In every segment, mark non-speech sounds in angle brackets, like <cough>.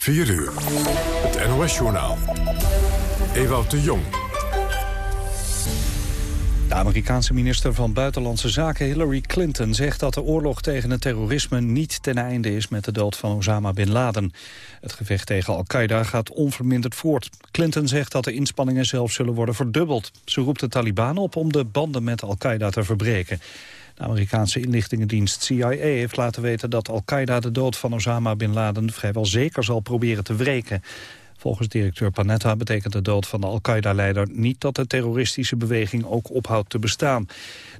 4 uur. Het NOS-journaal. Ewout de Jong. De Amerikaanse minister van Buitenlandse Zaken Hillary Clinton zegt dat de oorlog tegen het terrorisme niet ten einde is met de dood van Osama Bin Laden. Het gevecht tegen Al-Qaeda gaat onverminderd voort. Clinton zegt dat de inspanningen zelfs zullen worden verdubbeld. Ze roept de Taliban op om de banden met Al-Qaeda te verbreken. De Amerikaanse inlichtingendienst CIA heeft laten weten dat Al-Qaeda de dood van Osama Bin Laden vrijwel zeker zal proberen te wreken. Volgens directeur Panetta betekent de dood van de Al-Qaeda-leider niet dat de terroristische beweging ook ophoudt te bestaan.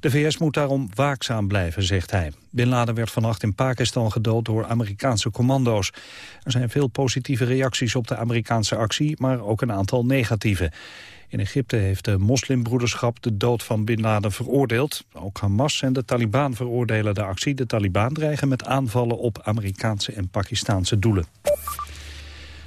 De VS moet daarom waakzaam blijven, zegt hij. Bin Laden werd vannacht in Pakistan gedood door Amerikaanse commando's. Er zijn veel positieve reacties op de Amerikaanse actie, maar ook een aantal negatieve. In Egypte heeft de moslimbroederschap de dood van Bin Laden veroordeeld. Ook Hamas en de Taliban veroordelen de actie. De Taliban dreigen met aanvallen op Amerikaanse en Pakistaanse doelen.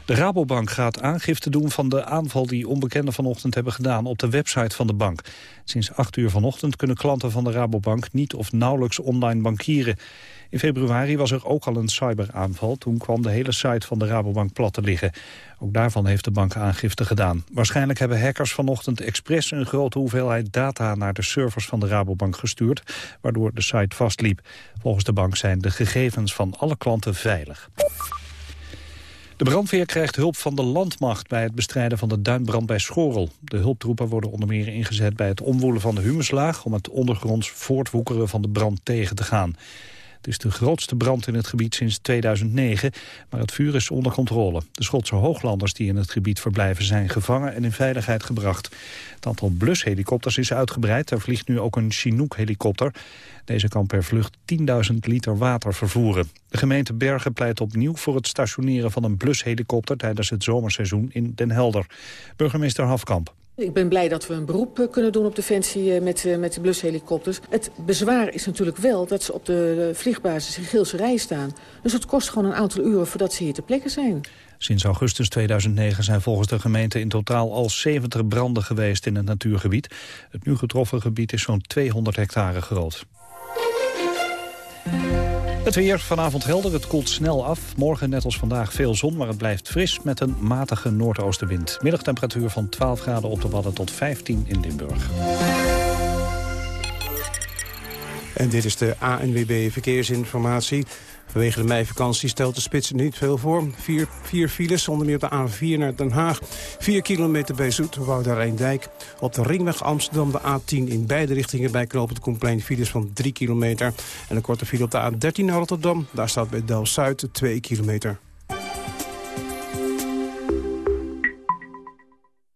De Rabobank gaat aangifte doen van de aanval die onbekenden vanochtend hebben gedaan op de website van de bank. Sinds 8 uur vanochtend kunnen klanten van de Rabobank niet of nauwelijks online bankieren. In februari was er ook al een cyberaanval. Toen kwam de hele site van de Rabobank plat te liggen. Ook daarvan heeft de bank aangifte gedaan. Waarschijnlijk hebben hackers vanochtend expres een grote hoeveelheid data naar de servers van de Rabobank gestuurd, waardoor de site vastliep. Volgens de bank zijn de gegevens van alle klanten veilig. De brandweer krijgt hulp van de landmacht bij het bestrijden van de duinbrand bij Schorel. De hulptroepen worden onder meer ingezet bij het omwoelen van de humuslaag... om het ondergronds voortwoekeren van de brand tegen te gaan. Het is de grootste brand in het gebied sinds 2009, maar het vuur is onder controle. De Schotse hooglanders die in het gebied verblijven zijn gevangen en in veiligheid gebracht. Het aantal blushelikopters is uitgebreid. Er vliegt nu ook een Chinook-helikopter. Deze kan per vlucht 10.000 liter water vervoeren. De gemeente Bergen pleit opnieuw voor het stationeren van een blushelikopter tijdens het zomerseizoen in Den Helder. Burgemeester Hafkamp. Ik ben blij dat we een beroep eh, kunnen doen op Defensie eh, met, eh, met de blushelikopters. Het bezwaar is natuurlijk wel dat ze op de vliegbasis in Geelse Rij staan. Dus het kost gewoon een aantal uren voordat ze hier ter plekke zijn. Sinds augustus 2009 zijn volgens de gemeente in totaal al 70 branden geweest in het natuurgebied. Het nu getroffen gebied is zo'n 200 hectare groot. Het weer vanavond helder, het koelt snel af. Morgen net als vandaag veel zon, maar het blijft fris met een matige noordoostenwind. Middagtemperatuur van 12 graden op de Wadden tot 15 in Limburg. En dit is de ANWB Verkeersinformatie. Vanwege de meivakantie stelt de spits niet veel voor. Vier, files, onder meer op de A4 naar Den Haag. Vier kilometer bij Zoeterwoude Rijndijk. Op de ringweg Amsterdam de A10 in beide richtingen bij Knoopend Komplein files van 3 kilometer. En een korte file op de A13 naar Rotterdam. Daar staat bij Delft-Zuid 2 kilometer.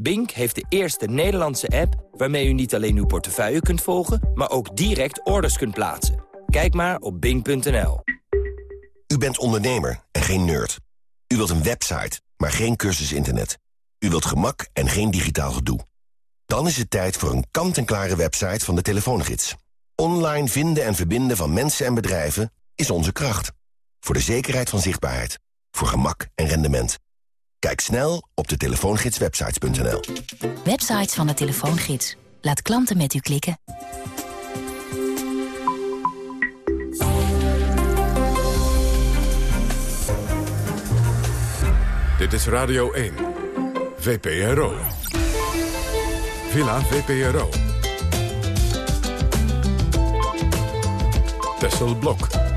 Bink heeft de eerste Nederlandse app waarmee u niet alleen uw portefeuille kunt volgen, maar ook direct orders kunt plaatsen. Kijk maar op bink.nl. U bent ondernemer en geen nerd. U wilt een website, maar geen cursus internet. U wilt gemak en geen digitaal gedoe. Dan is het tijd voor een kant-en-klare website van de telefoongids. Online vinden en verbinden van mensen en bedrijven is onze kracht. Voor de zekerheid van zichtbaarheid. Voor gemak en rendement. Kijk snel op de telefoongidswebsites.nl. Websites van de telefoongids. Laat klanten met u klikken. Dit is Radio 1. VPRO. Villa VPRO. Tessel Blok.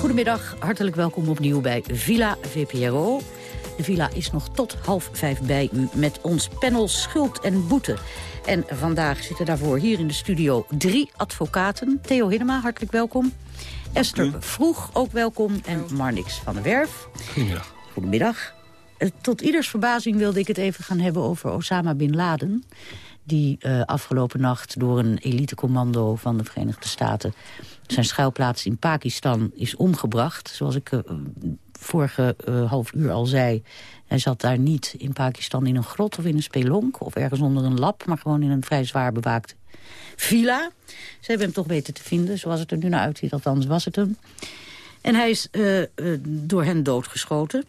Goedemiddag, hartelijk welkom opnieuw bij Villa VPRO. De villa is nog tot half vijf bij u met ons panel Schuld en Boete. En vandaag zitten daarvoor hier in de studio drie advocaten. Theo Hiddema, hartelijk welkom. Esther Vroeg, ook welkom. En Marnix van der Werf. Goedemiddag. Goedemiddag. Eh, tot ieders verbazing wilde ik het even gaan hebben over Osama Bin Laden die uh, afgelopen nacht door een elitecommando van de Verenigde Staten... zijn schuilplaats in Pakistan is omgebracht. Zoals ik uh, vorige uh, half uur al zei... hij zat daar niet in Pakistan in een grot of in een spelonk... of ergens onder een lab, maar gewoon in een vrij zwaar bewaakte villa. Ze hebben hem toch weten te vinden, zoals het er nu naar uitziet. Althans was het hem. En hij is door hen doodgeschoten...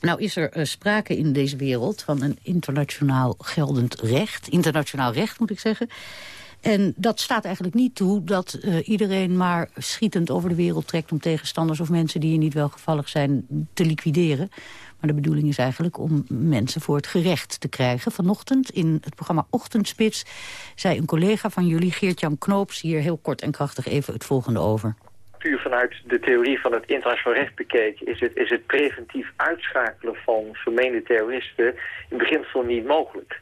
Nou is er sprake in deze wereld van een internationaal geldend recht. Internationaal recht moet ik zeggen. En dat staat eigenlijk niet toe dat uh, iedereen maar schietend over de wereld trekt... om tegenstanders of mensen die je niet welgevallig zijn te liquideren. Maar de bedoeling is eigenlijk om mensen voor het gerecht te krijgen. Vanochtend in het programma Ochtendspits zei een collega van jullie, Geert-Jan Knoops... hier heel kort en krachtig even het volgende over puur vanuit de theorie van het internationaal recht bekeken... is het, is het preventief uitschakelen van vermeende terroristen in beginsel niet mogelijk.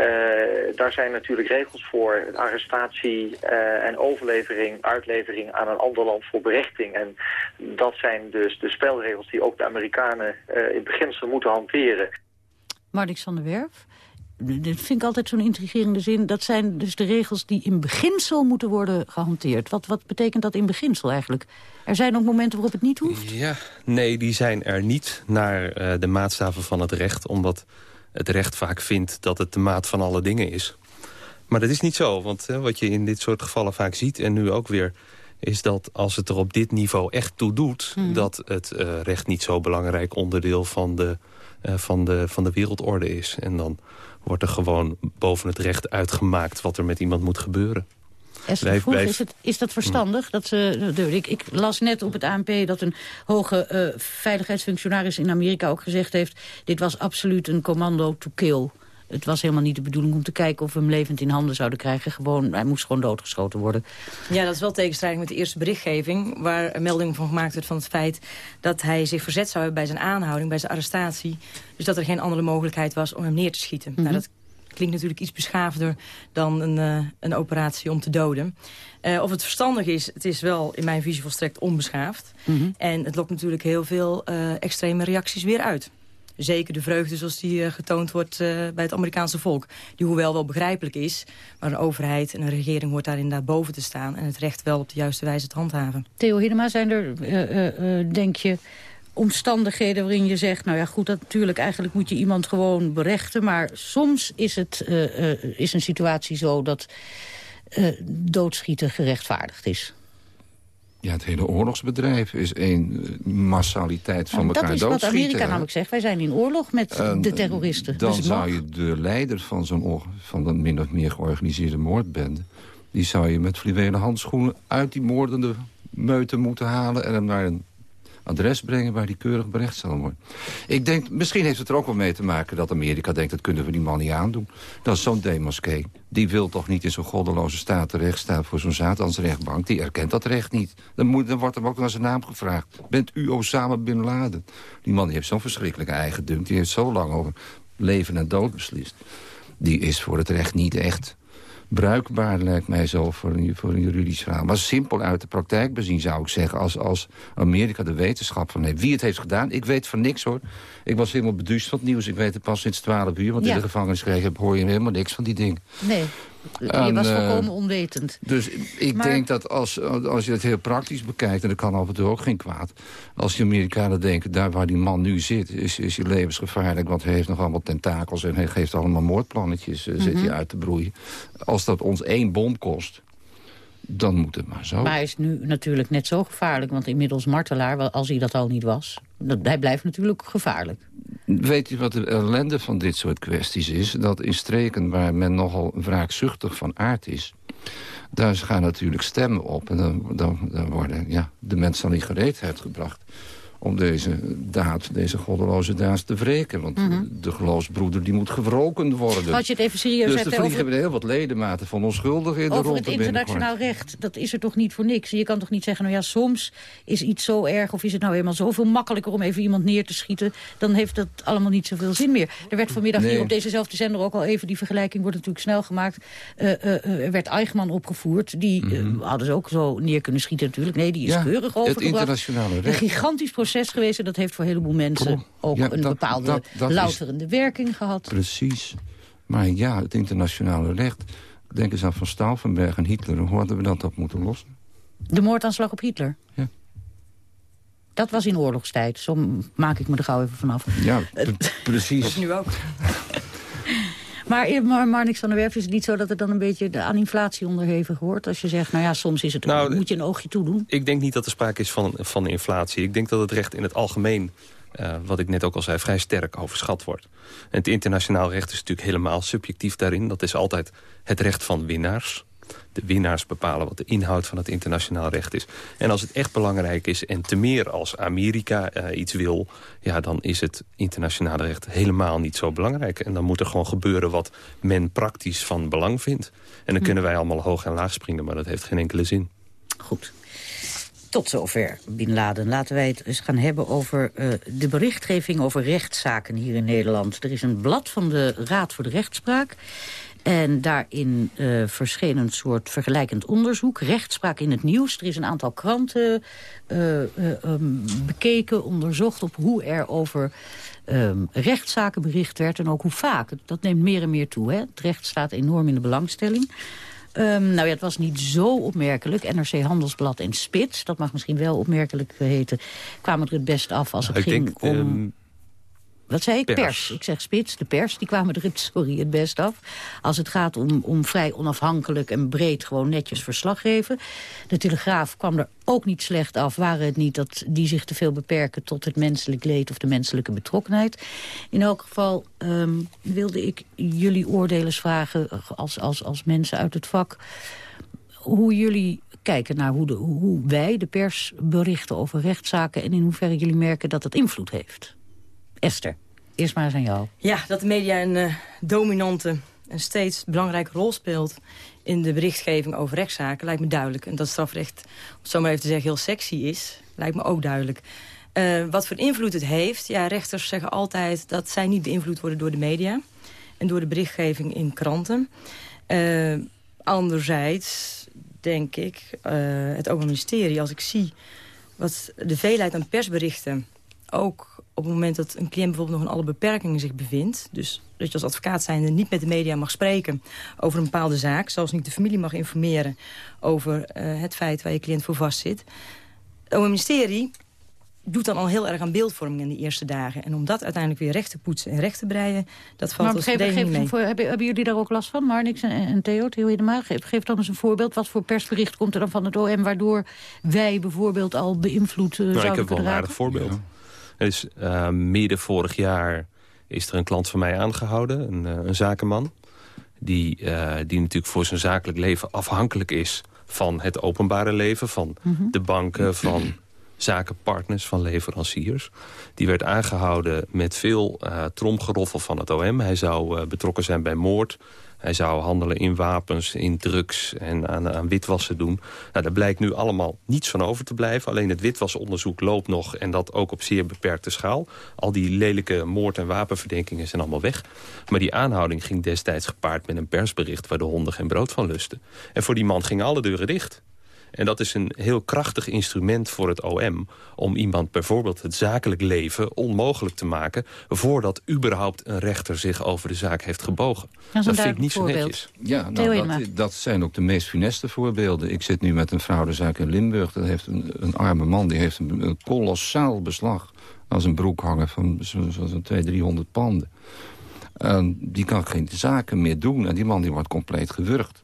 Uh, daar zijn natuurlijk regels voor, arrestatie uh, en overlevering, uitlevering aan een ander land voor berechting. En dat zijn dus de spelregels die ook de Amerikanen uh, in beginsel moeten hanteren. Marnix van der Werf, dat vind ik altijd zo'n intrigerende zin. Dat zijn dus de regels die in beginsel moeten worden gehanteerd. Wat, wat betekent dat in beginsel eigenlijk? Er zijn ook momenten waarop het niet hoeft? Ja, nee, die zijn er niet naar uh, de maatstaven van het recht. Omdat het recht vaak vindt dat het de maat van alle dingen is. Maar dat is niet zo, want uh, wat je in dit soort gevallen vaak ziet... en nu ook weer, is dat als het er op dit niveau echt toe doet... Mm. dat het uh, recht niet zo belangrijk onderdeel van de, van, de, van de wereldorde is. En dan wordt er gewoon boven het recht uitgemaakt... wat er met iemand moet gebeuren. Is, het, is dat verstandig? Dat ze, de, ik, ik, las net op het ANP dat een hoge uh, veiligheidsfunctionaris in Amerika ook gezegd heeft... dit was absoluut een commando to kill. Het was helemaal niet de bedoeling om te kijken of we hem levend in handen zouden krijgen. Gewoon, hij moest gewoon doodgeschoten worden. Ja, dat is wel tegenstrijding met de eerste berichtgeving... waar een melding van gemaakt werd van het feit dat hij zich verzet zou hebben... bij zijn aanhouding, bij zijn arrestatie. Dus dat er geen andere mogelijkheid was om hem neer te schieten. Mm -hmm. nou, dat klinkt natuurlijk iets beschaafder dan een, uh, een operatie om te doden. Uh, of het verstandig is, het is wel in mijn visie volstrekt onbeschaafd. Mm -hmm. En het lokt natuurlijk heel veel uh, extreme reacties weer uit zeker de vreugde zoals die uh, getoond wordt uh, bij het Amerikaanse volk. Die hoewel wel begrijpelijk is, maar een overheid en een regering hoort daar inderdaad boven te staan... en het recht wel op de juiste wijze te handhaven. Theo Hiddema, zijn er, uh, denk je, omstandigheden waarin je zegt... nou ja, goed, dat, natuurlijk, eigenlijk moet je iemand gewoon berechten... maar soms is, het, is een situatie zo dat doodschieten gerechtvaardigd is. Ja, het hele oorlogsbedrijf is een massaliteit van nou, elkaar doodschieten. Dat is wat Amerika namelijk zegt. Wij zijn in oorlog met en, de terroristen. Dan dus zou je de leider van zo'n van een min of meer georganiseerde moordbende... die zou je met fluwelen handschoenen uit die moordende meute moeten halen... en hem naar een adres brengen waar die keurig berecht zal worden. Ik denk, misschien heeft het er ook wel mee te maken dat Amerika denkt... dat kunnen we die man niet aandoen. Dat is zo'n demoskee. Die wil toch niet in zo'n goddeloze staat terecht staan voor zo'n Satansrechtbank. Die erkent dat recht niet. Dan, moet, dan wordt hem ook naar zijn naam gevraagd. Bent u Osama Bin Laden? Die man heeft zo'n verschrikkelijke eigen dunk. Die heeft zo lang over leven en dood beslist. Die is voor het recht niet echt bruikbaar, lijkt mij zo, voor een, voor een juridisch verhaal. Maar simpel uit de praktijk bezien zou ik zeggen... als, als Amerika de wetenschap van heeft. Wie het heeft gedaan, ik weet van niks hoor. Ik was helemaal beduust van het nieuws. Ik weet het pas sinds 12 uur, want ja. in de gevangenis kreeg heb, hoor je helemaal niks van die dingen. Nee. Je was volkomen onwetend. Dus ik maar... denk dat als, als je het heel praktisch bekijkt... en dat kan af en toe ook geen kwaad... als die Amerikanen denken, daar waar die man nu zit... is, is hij levensgevaarlijk, want hij heeft nog allemaal tentakels... en hij geeft allemaal moordplannetjes, uh, mm -hmm. zit hij uit te broeien. Als dat ons één bom kost dan moet het maar zo. Maar hij is nu natuurlijk net zo gevaarlijk. Want inmiddels martelaar, als hij dat al niet was... Dat, hij blijft natuurlijk gevaarlijk. Weet je wat de ellende van dit soort kwesties is? Dat in streken waar men nogal wraakzuchtig van aard is... daar gaan natuurlijk stemmen op. En dan, dan, worden ja, de mensen aan die gereedheid gebracht om deze daad, deze goddeloze daad te wreken. Want Mhm. de geloofsbroeder die moet gewroken worden. Als je het even serieus dus hebt er over- vliegen heel wat ledematen van onschuldigen in de Over rond het er binnenkort. internationaal recht, dat is er toch niet voor niks. Je kan toch niet zeggen, nou ja, soms is iets zo erg... of is het nou helemaal zoveel makkelijker om even iemand neer te schieten... dan heeft dat allemaal niet zoveel zin meer. Er werd vanmiddag Nee. hier op dezezelfde zender ook al even... die vergelijking wordt natuurlijk snel gemaakt. eh, eh, eh, er werd Eichmann opgevoerd. Die eh, hadden ze ook zo neer kunnen schieten natuurlijk. Nee, die is Mhm. Ja, keurig het overgebracht. internationale Een recht. gigantisch proces geweest... en dat heeft voor een heleboel mensen ook Ja, een dat- bepaalde dat- dat is- louterende werking gehad. Precies. Maar ja, het internationale recht... Denk eens aan Van Stauffenberg en Hitler. Hoe hadden we dat op moeten lossen? De moordaanslag op Hitler? Ja. Dat was in oorlogstijd. Zo maak ik me er gauw even vanaf. Ja, pre- <laughs> precies. nu ook. Maar, eh, maar Marnix van der Werf is het niet zo dat het dan een beetje aan inflatie onderhevig wordt? Als je zegt, nou ja, soms is het, Nou, moet je een oogje toedoen. Ik denk niet dat er sprake is van, van inflatie. Ik denk dat het recht in het algemeen, eh, wat ik net ook al zei... vrij sterk overschat wordt. En het internationaal recht is natuurlijk helemaal subjectief daarin. Dat is altijd het recht van winnaars. De winnaars bepalen wat de inhoud van het internationaal recht is. En als het echt belangrijk is, en te meer als Amerika eh, iets wil... ja, dan is het internationale recht helemaal niet zo belangrijk. En dan moet er gewoon gebeuren wat men praktisch van belang vindt. En dan kunnen wij allemaal hoog en laag springen, maar dat heeft geen enkele zin. Goed. Tot zover, Bin Laden. Laten wij het eens gaan hebben over eh, de berichtgeving over rechtszaken hier in Nederland. Er is een blad van de Raad voor de Rechtspraak. En daarin eh verscheen een soort vergelijkend onderzoek. Rechtspraak in het nieuws. Er is een aantal kranten eh, eh, ehm, bekeken, onderzocht... op hoe er over ehm, rechtszaken bericht werd en ook hoe vaak. Dat neemt meer en meer toe. Hè? Het recht staat enorm in de belangstelling. Ehm, nou ja, het was niet zo opmerkelijk. NRC Handelsblad en Spits, dat mag misschien wel opmerkelijk heten... kwamen er het best af als het ik ging denk, om... Wat zei ik? pers. Pers. Ik zeg spits, de pers. Die kwamen er het, sorry, het best af. Als het gaat om, om vrij onafhankelijk en breed gewoon netjes verslag geven. De Telegraaf kwam er ook niet slecht af. Waren het niet dat die zich te veel beperken tot het menselijk leed of de menselijke betrokkenheid. In elk geval ehm, wilde ik jullie oordelers vragen als, als, als mensen uit het vak. Hoe jullie kijken naar hoe, de, hoe wij, de pers, berichten over rechtszaken... en in hoeverre jullie merken dat het invloed heeft. Esther, eerst maar eens aan jou. Ja, dat de media een eh, dominante en steeds belangrijke rol speelt... in de berichtgeving over rechtszaken, lijkt me duidelijk. En dat strafrecht, om het zo maar even te zeggen, heel sexy is... lijkt me ook duidelijk. Eh, wat voor invloed het heeft, ja, rechters zeggen altijd... dat zij niet beïnvloed worden door de media... en door de berichtgeving in kranten. Eh, anderzijds denk ik, eh, het Openbaar Ministerie... als ik zie wat de veelheid aan persberichten... ook op het moment dat een cliënt bijvoorbeeld nog in alle beperkingen zich bevindt... dus dat je als advocaat zijnde niet met de media mag spreken over een bepaalde zaak... zelfs niet de familie mag informeren over eh, het feit waar je cliënt voor vastzit. Het Openbaar Ministerie doet dan al heel erg aan beeldvorming in die eerste dagen. En om dat uiteindelijk weer recht te poetsen en recht te breien... dat valt Maar als geef, geef mee. voor, hebben, hebben jullie daar ook last van, Marnix en, en Theo, Theo Hiddema? Geef, geef dan eens een voorbeeld. Wat voor persbericht komt er dan van het OM... waardoor wij bijvoorbeeld al beïnvloed uh, Nou, ik zouden heb wel een aardig voorbeeld. Er is, eh, midden vorig jaar is er een klant van mij aangehouden, een, eh, een zakenman. Die, eh, die natuurlijk voor zijn zakelijk leven afhankelijk is van het openbare leven. Van Mhm. de banken, van zakenpartners, van leveranciers. Die werd aangehouden met veel eh, tromgeroffel van het OM. Hij zou betrokken zijn bij moord. Hij zou handelen in wapens, in drugs en aan, aan witwassen doen. Nou, daar blijkt nu allemaal niets van over te blijven. Alleen het witwasonderzoek loopt nog en dat ook op zeer beperkte schaal. Al die lelijke moord- en wapenverdenkingen zijn allemaal weg. Maar die aanhouding ging destijds gepaard met een persbericht... waar de honden geen brood van lusten. En voor die man gingen alle deuren dicht. En dat is een heel krachtig instrument voor het OM... om iemand bijvoorbeeld het zakelijk leven onmogelijk te maken... voordat überhaupt een rechter zich over de zaak heeft gebogen. Dat een vind ik niet zo netjes. Ja, nou, dat, dat zijn ook de meest funeste voorbeelden. Ik zit nu met een fraudezaak in Limburg. Dat heeft een, een arme man, die heeft een, een kolossaal beslag... als een broek hangen van zo'n zo, zo 200, 300 panden. En die kan geen zaken meer doen. En die man die wordt compleet gewurgd.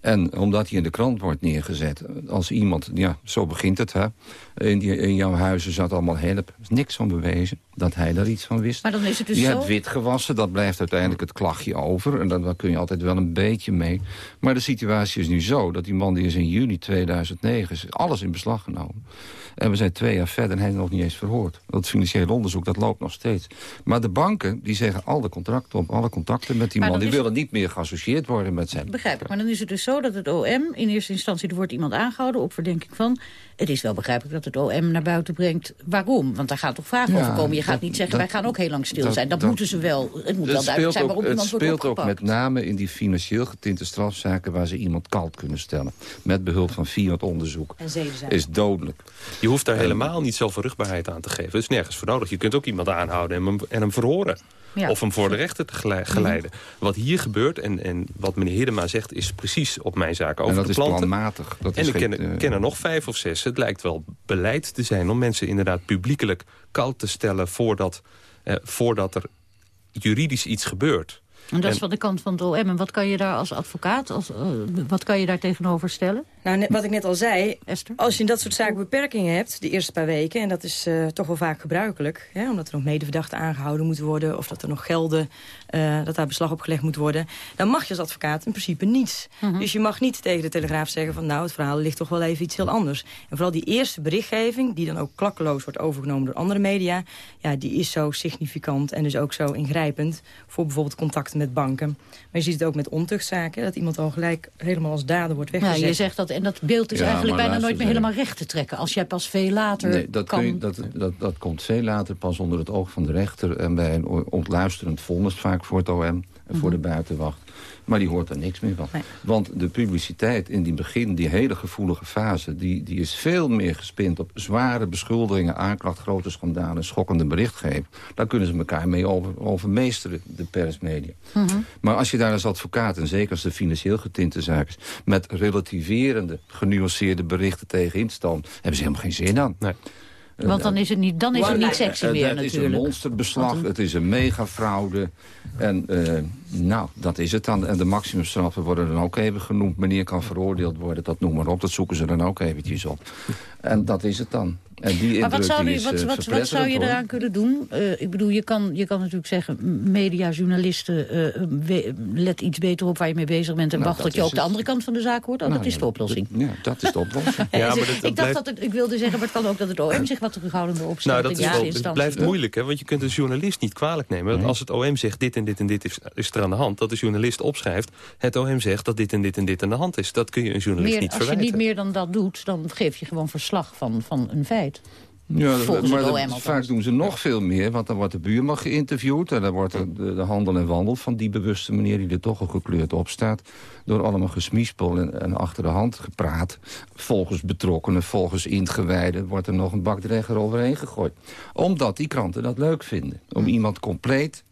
En omdat hij in de krant wordt neergezet als iemand... Ja, zo begint het, hè. In, die, in jouw huizen zat allemaal help. Er is niks van bewezen. dat hij daar iets van wist. Maar dan is het dus je zo... hebt wit gewassen, dat blijft uiteindelijk het klachtje over. En dan, daar kun je altijd wel een beetje mee. Maar de situatie is nu zo dat die man die is in juli 2009... Is alles in beslag genomen. En we zijn twee jaar verder en hij is nog niet eens verhoord. Dat financiële onderzoek, dat loopt nog steeds. Maar de banken, die zeggen al de contracten op, alle contacten met die Maar man. Die willen niet meer geassocieerd worden met zijn... Begrijp ik. Maar dan is het dus zo dat het OM in eerste instantie... er wordt iemand aangehouden op verdenking van... het is wel begrijpelijk dat het OM naar buiten brengt waarom. Want daar gaat toch vragen Ja, over komen. Je gaat dat- niet zeggen, dat- wij gaan ook heel lang stil dat- zijn. Dat, moeten ze wel. Het moet Het wel duidelijk zijn ook, waarom het iemand wordt speelt ook opgepakt. met name in die financieel getinte strafzaken... waar ze iemand koud kunnen stellen. Met behulp van Fiat onderzoek. En. Is dodelijk. Je hoeft daar helemaal niet zoveel rugbaarheid aan te geven. Dat is nergens voor nodig. Je kunt ook iemand aanhouden en hem, en hem verhoren. Ja. Of hem voor de rechter te gele- geleiden. Wat hier gebeurt en, en wat meneer Hiddema zegt... is precies op mijn zaak over en dat de is planmatig. Dat en is ik geen, ken, eh, ken er nog vijf of zes. Het lijkt wel beleid te zijn om mensen inderdaad publiekelijk koud te stellen... voordat, eh, voordat er juridisch iets gebeurt. En dat is van de kant van het OM. En wat kan je daar als advocaat, als, eh, wat kan je daar tegenover stellen? Nou, net, wat ik net al zei, Esther? als je in dat soort zaken beperkingen hebt... de eerste paar weken, en dat is eh, toch wel vaak gebruikelijk... Hè, omdat er nog medeverdachten aangehouden moeten worden... of dat er nog gelden, eh, dat daar beslag op gelegd moet worden... dan mag je als advocaat in principe niets. Mhm. Dus je mag niet tegen de Telegraaf zeggen van... nou, het verhaal ligt toch wel even iets heel anders. En vooral die eerste berichtgeving, die dan ook klakkeloos wordt overgenomen... door andere media, ja, die is zo significant en dus ook zo ingrijpend... voor bijvoorbeeld contacten met banken. Maar je ziet het ook met ontuchtzaken... dat iemand al gelijk helemaal als dader wordt Ja, weggezet. je zegt dat, en dat beeld is Ja, eigenlijk bijna nooit meer helemaal recht te trekken. Als jij pas veel later Nee, dat, kan... je, dat, dat, dat komt veel later pas onder het oog van de rechter... en bij een ontluisterend vonnis vaak voor het OM voor de buitenwacht. Maar die hoort er niks meer van. Mhm. Nee. Want de publiciteit in die begin, die hele gevoelige fase... Die, die is veel meer gespind op zware beschuldigingen... aanklacht, grote schandalen, schokkende berichtgeving. Daar kunnen ze elkaar mee over, overmeesteren, de persmedia. Mhm. Maar als je daar als advocaat, en zeker als de financieel getinte zaak is... met relativerende, genuanceerde berichten tegen instaan... hebben ze helemaal geen zin aan. Nee. Want dan is het niet, dan is het niet sexy meer Het is een natuurlijk. monsterbeslag, het is een megafraude. En eh, nou, dat is het dan. En de maximumstraffen worden dan ook even genoemd. Meneer kan veroordeeld worden, dat noem maar op. Dat zoeken ze dan ook eventjes op. En dat is het dan. En die Maar wat zou, die je, is wat, eh, wat, wat zou je hoor. eraan kunnen doen? Eh, ik bedoel, je kan, je kan natuurlijk zeggen... media, journalisten, eh, we- let iets beter op waar je mee bezig bent... en Nou, wacht dat tot je ook de andere kant van de zaak hoort. Oh, Nou, dat is de oplossing. Ja, dat is de oplossing. <laughs> Ja, maar Dus dat- ik, dacht blijft- dat het, ik wilde zeggen, maar het kan ook dat het OM zich wat terughoudender opstelt Nou, dat in is wel, het blijft moeilijk, hè? want je kunt een journalist niet kwalijk nemen. Als het OM zegt dit en dit en dit is, is er aan de hand... dat de journalist opschrijft, het OM zegt dat dit en dit en dit aan de hand is. Dat kun je een journalist Meer, niet als je verwijten. niet meer dan dat doet, dan geef je gewoon verslag van, van een feit. Ja, Volgens maar dat- althans. vaak doen ze nog veel meer. Want dan wordt de buurman geïnterviewd. En dan wordt de, de, de handel en wandel van die bewuste meneer... die er toch al gekleurd op staat. Door allemaal gesmiespel en, en achter de hand gepraat. Volgens betrokkenen, volgens ingewijden... wordt er nog een bak dregger overheen gegooid. Omdat die kranten dat leuk vinden. Om iemand compleet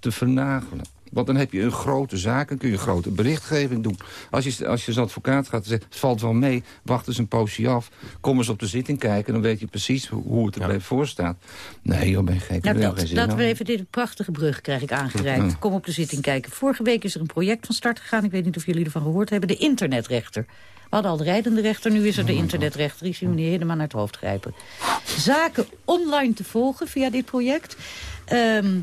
te vernagelen. Want dan heb je een grote zaak, dan kun je een grote berichtgeving doen. Als je, als je als advocaat gaat zeggen, het valt wel mee, wacht eens een poosje af. Kom eens op de zitting kijken, dan weet je precies hoe, hoe het erbij voor staat. Nee, joh, ben je gek. Nou, dat, laten we even dit prachtige brug krijg ik aangereikt. Ja. Kom op de zitting kijken. Vorige week is er een project van start gegaan. Ik weet niet of jullie ervan gehoord hebben. De internetrechter. We hadden al de rijdende rechter, nu is er de internetrechter. Ik zie meneer helemaal naar het hoofd grijpen. Zaken online te volgen via dit project. Ehm,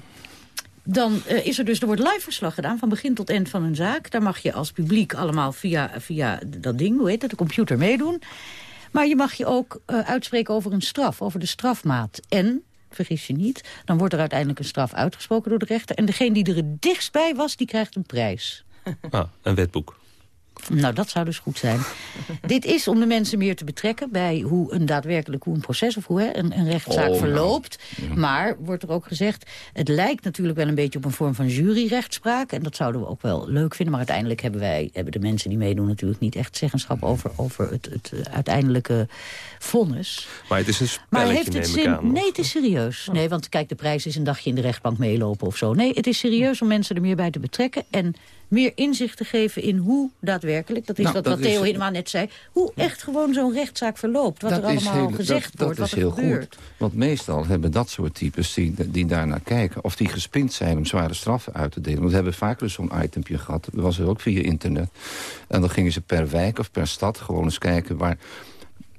dan eh, is er dus, er wordt live verslag gedaan van begin tot eind van een zaak. Daar mag je als publiek allemaal via, via dat ding, hoe heet het, de computer meedoen. Maar je mag je ook eh, uitspreken over een straf, over de strafmaat. En, vergis je niet, dan wordt er uiteindelijk een straf uitgesproken door de rechter. En degene die er het dichtst bij was, die krijgt een prijs. Ah, een wetboek. Nou, dat zou dus goed zijn. <laughs> Dit is om de mensen meer te betrekken bij hoe een daadwerkelijk hoe een proces of hoe hè, een, een rechtszaak Oh, nou. verloopt. Maar wordt er ook gezegd, het lijkt natuurlijk wel een beetje op een vorm van juryrechtspraak. En dat zouden we ook wel leuk vinden. Maar uiteindelijk hebben wij, hebben de mensen die meedoen natuurlijk niet echt zeggenschap over, over het, het uiteindelijke vonnis. Maar het is een Maar spelletje, heeft het neem ik zin? aan. Nee, het is serieus. Nee, want kijk, de prijs is een dagje in de rechtbank meelopen of zo. Nee, het is serieus om mensen er meer bij te betrekken... en meer inzicht te geven in hoe daadwerkelijk... dat is Nou, wat, dat wat Theo helemaal net zei... hoe echt gewoon zo'n rechtszaak verloopt. Wat er allemaal heel- gezegd dat, wordt, dat is wat er heel gebeurt. goed. Want meestal hebben dat soort types die, die daarnaar kijken... of die gespind zijn om zware straffen uit te delen. Want we hebben vaak dus zo'n itempje gehad. Dat was er ook via internet. En dan gingen ze per wijk of per stad gewoon eens kijken... waar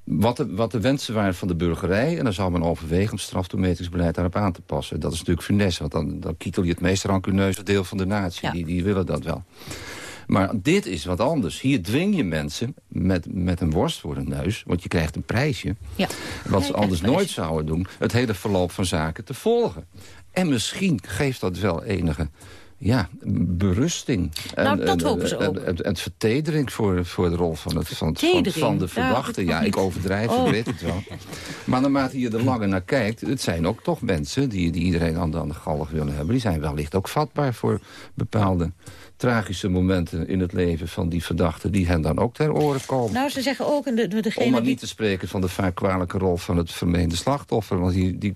wat de, wat de wensen waren van de burgerij... en dan zou men overwegen om straftoemetingsbeleid daarop aan te passen. Dat is natuurlijk funest, want dan, dan kietel je het meest rancuneuze deel van de natie. Die, die willen dat wel. Maar dit is wat anders. Hier dwing je mensen met, met een worst voor hun neus... want je krijgt een prijsje, ja. wat ze anders nooit zouden doen... het hele verloop van zaken te volgen. En misschien geeft dat wel enige ja, berusting. Nou, en, dat hopen ze ook. En, en, vertedering voor, voor de rol van, het, van, van, van de verdachte. Ja, ik overdrijf, oh. ik weet het wel. Maar naarmate je er langer naar kijkt... het zijn ook toch mensen die, die iedereen aan de, aan de galg willen hebben. Die zijn wellicht ook vatbaar voor bepaalde tragische momenten in het leven van die verdachten... die hen dan ook ter oren komen. Nou, ze zeggen ook... De, degene Om maar niet te spreken van de vaak kwalijke rol van het vermeende slachtoffer. Want die, die,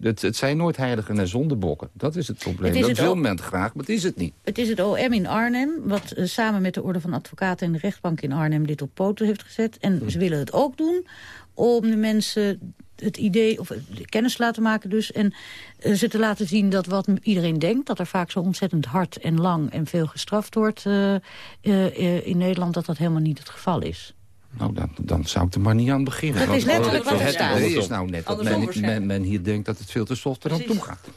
het, het zijn nooit heiligen en zondebokken. Dat is het probleem. Het dat wil men graag, maar het is het niet. Het is het OM in Arnhem, wat uh, samen met de Orde van Advocaten... en de rechtbank in Arnhem dit op poten heeft gezet. En hm. ze willen het ook doen om de mensen het idee, of de kennis laten maken dus... en uh, ze te laten zien dat wat iedereen denkt... dat er vaak zo ontzettend hard en lang en veel gestraft wordt uh, uh, in Nederland... dat dat helemaal niet het geval is. Nou, dan, dan zou ik er maar niet aan beginnen. Dat is letterlijk wat er staat. Het is nou net dat men, men, men, hier denkt dat het veel te soft eraan toe gaat.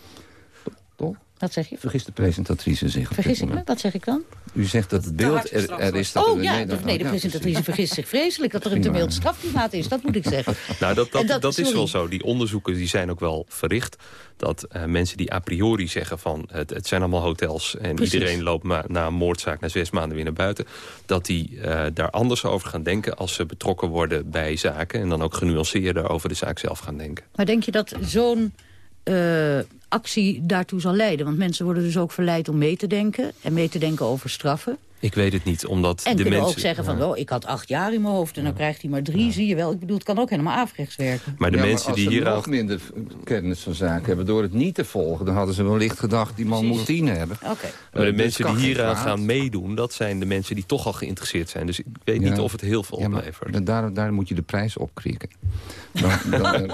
Toch? Wat zeg je? Vergis de presentatrice zich. Vergis ik me? Wat zeg ik dan? U zegt dat het beeld er, er is... Dat oh ja, nee, nee, de presentatrice vergist zich vreselijk... dat er een te mild strafklimaat is, dat moet ik zeggen. <laughs> nou, dat, dat, dat, is wel zo. Die onderzoeken die zijn ook wel verricht. Dat uh, mensen die a priori zeggen van... het, het zijn allemaal hotels en Precies. iedereen loopt ma na een moordzaak... na zes maanden weer naar buiten... dat die uh, daar anders over gaan denken... als ze betrokken worden bij zaken... en dan ook genuanceerder over de zaak zelf gaan denken. Maar denk je dat zo'n... Uh, actie daartoe zal leiden. Want mensen worden dus ook verleid om mee te denken... en mee te denken over straffen. Ik weet het niet, omdat en de mensen... ook zeggen van, oh, ik had acht jaar in mijn hoofd... en dan krijgt hij maar drie, zie je wel. Ik bedoel, het kan ook helemaal averechts werken. Maar de ja, mensen maar die hier nog minder kennis van zaken hebben... door het niet te volgen, dan hadden ze wellicht gedacht... die man moet tien hebben. Oké. Okay. Maar de uh, mensen die hieraan gaan meedoen... dat zijn de mensen die toch al geïnteresseerd zijn. Dus ik weet ja. niet of het heel veel oplevert. Ja, daar, daar moet je de prijs op krieken. <laughs> Dan, dan,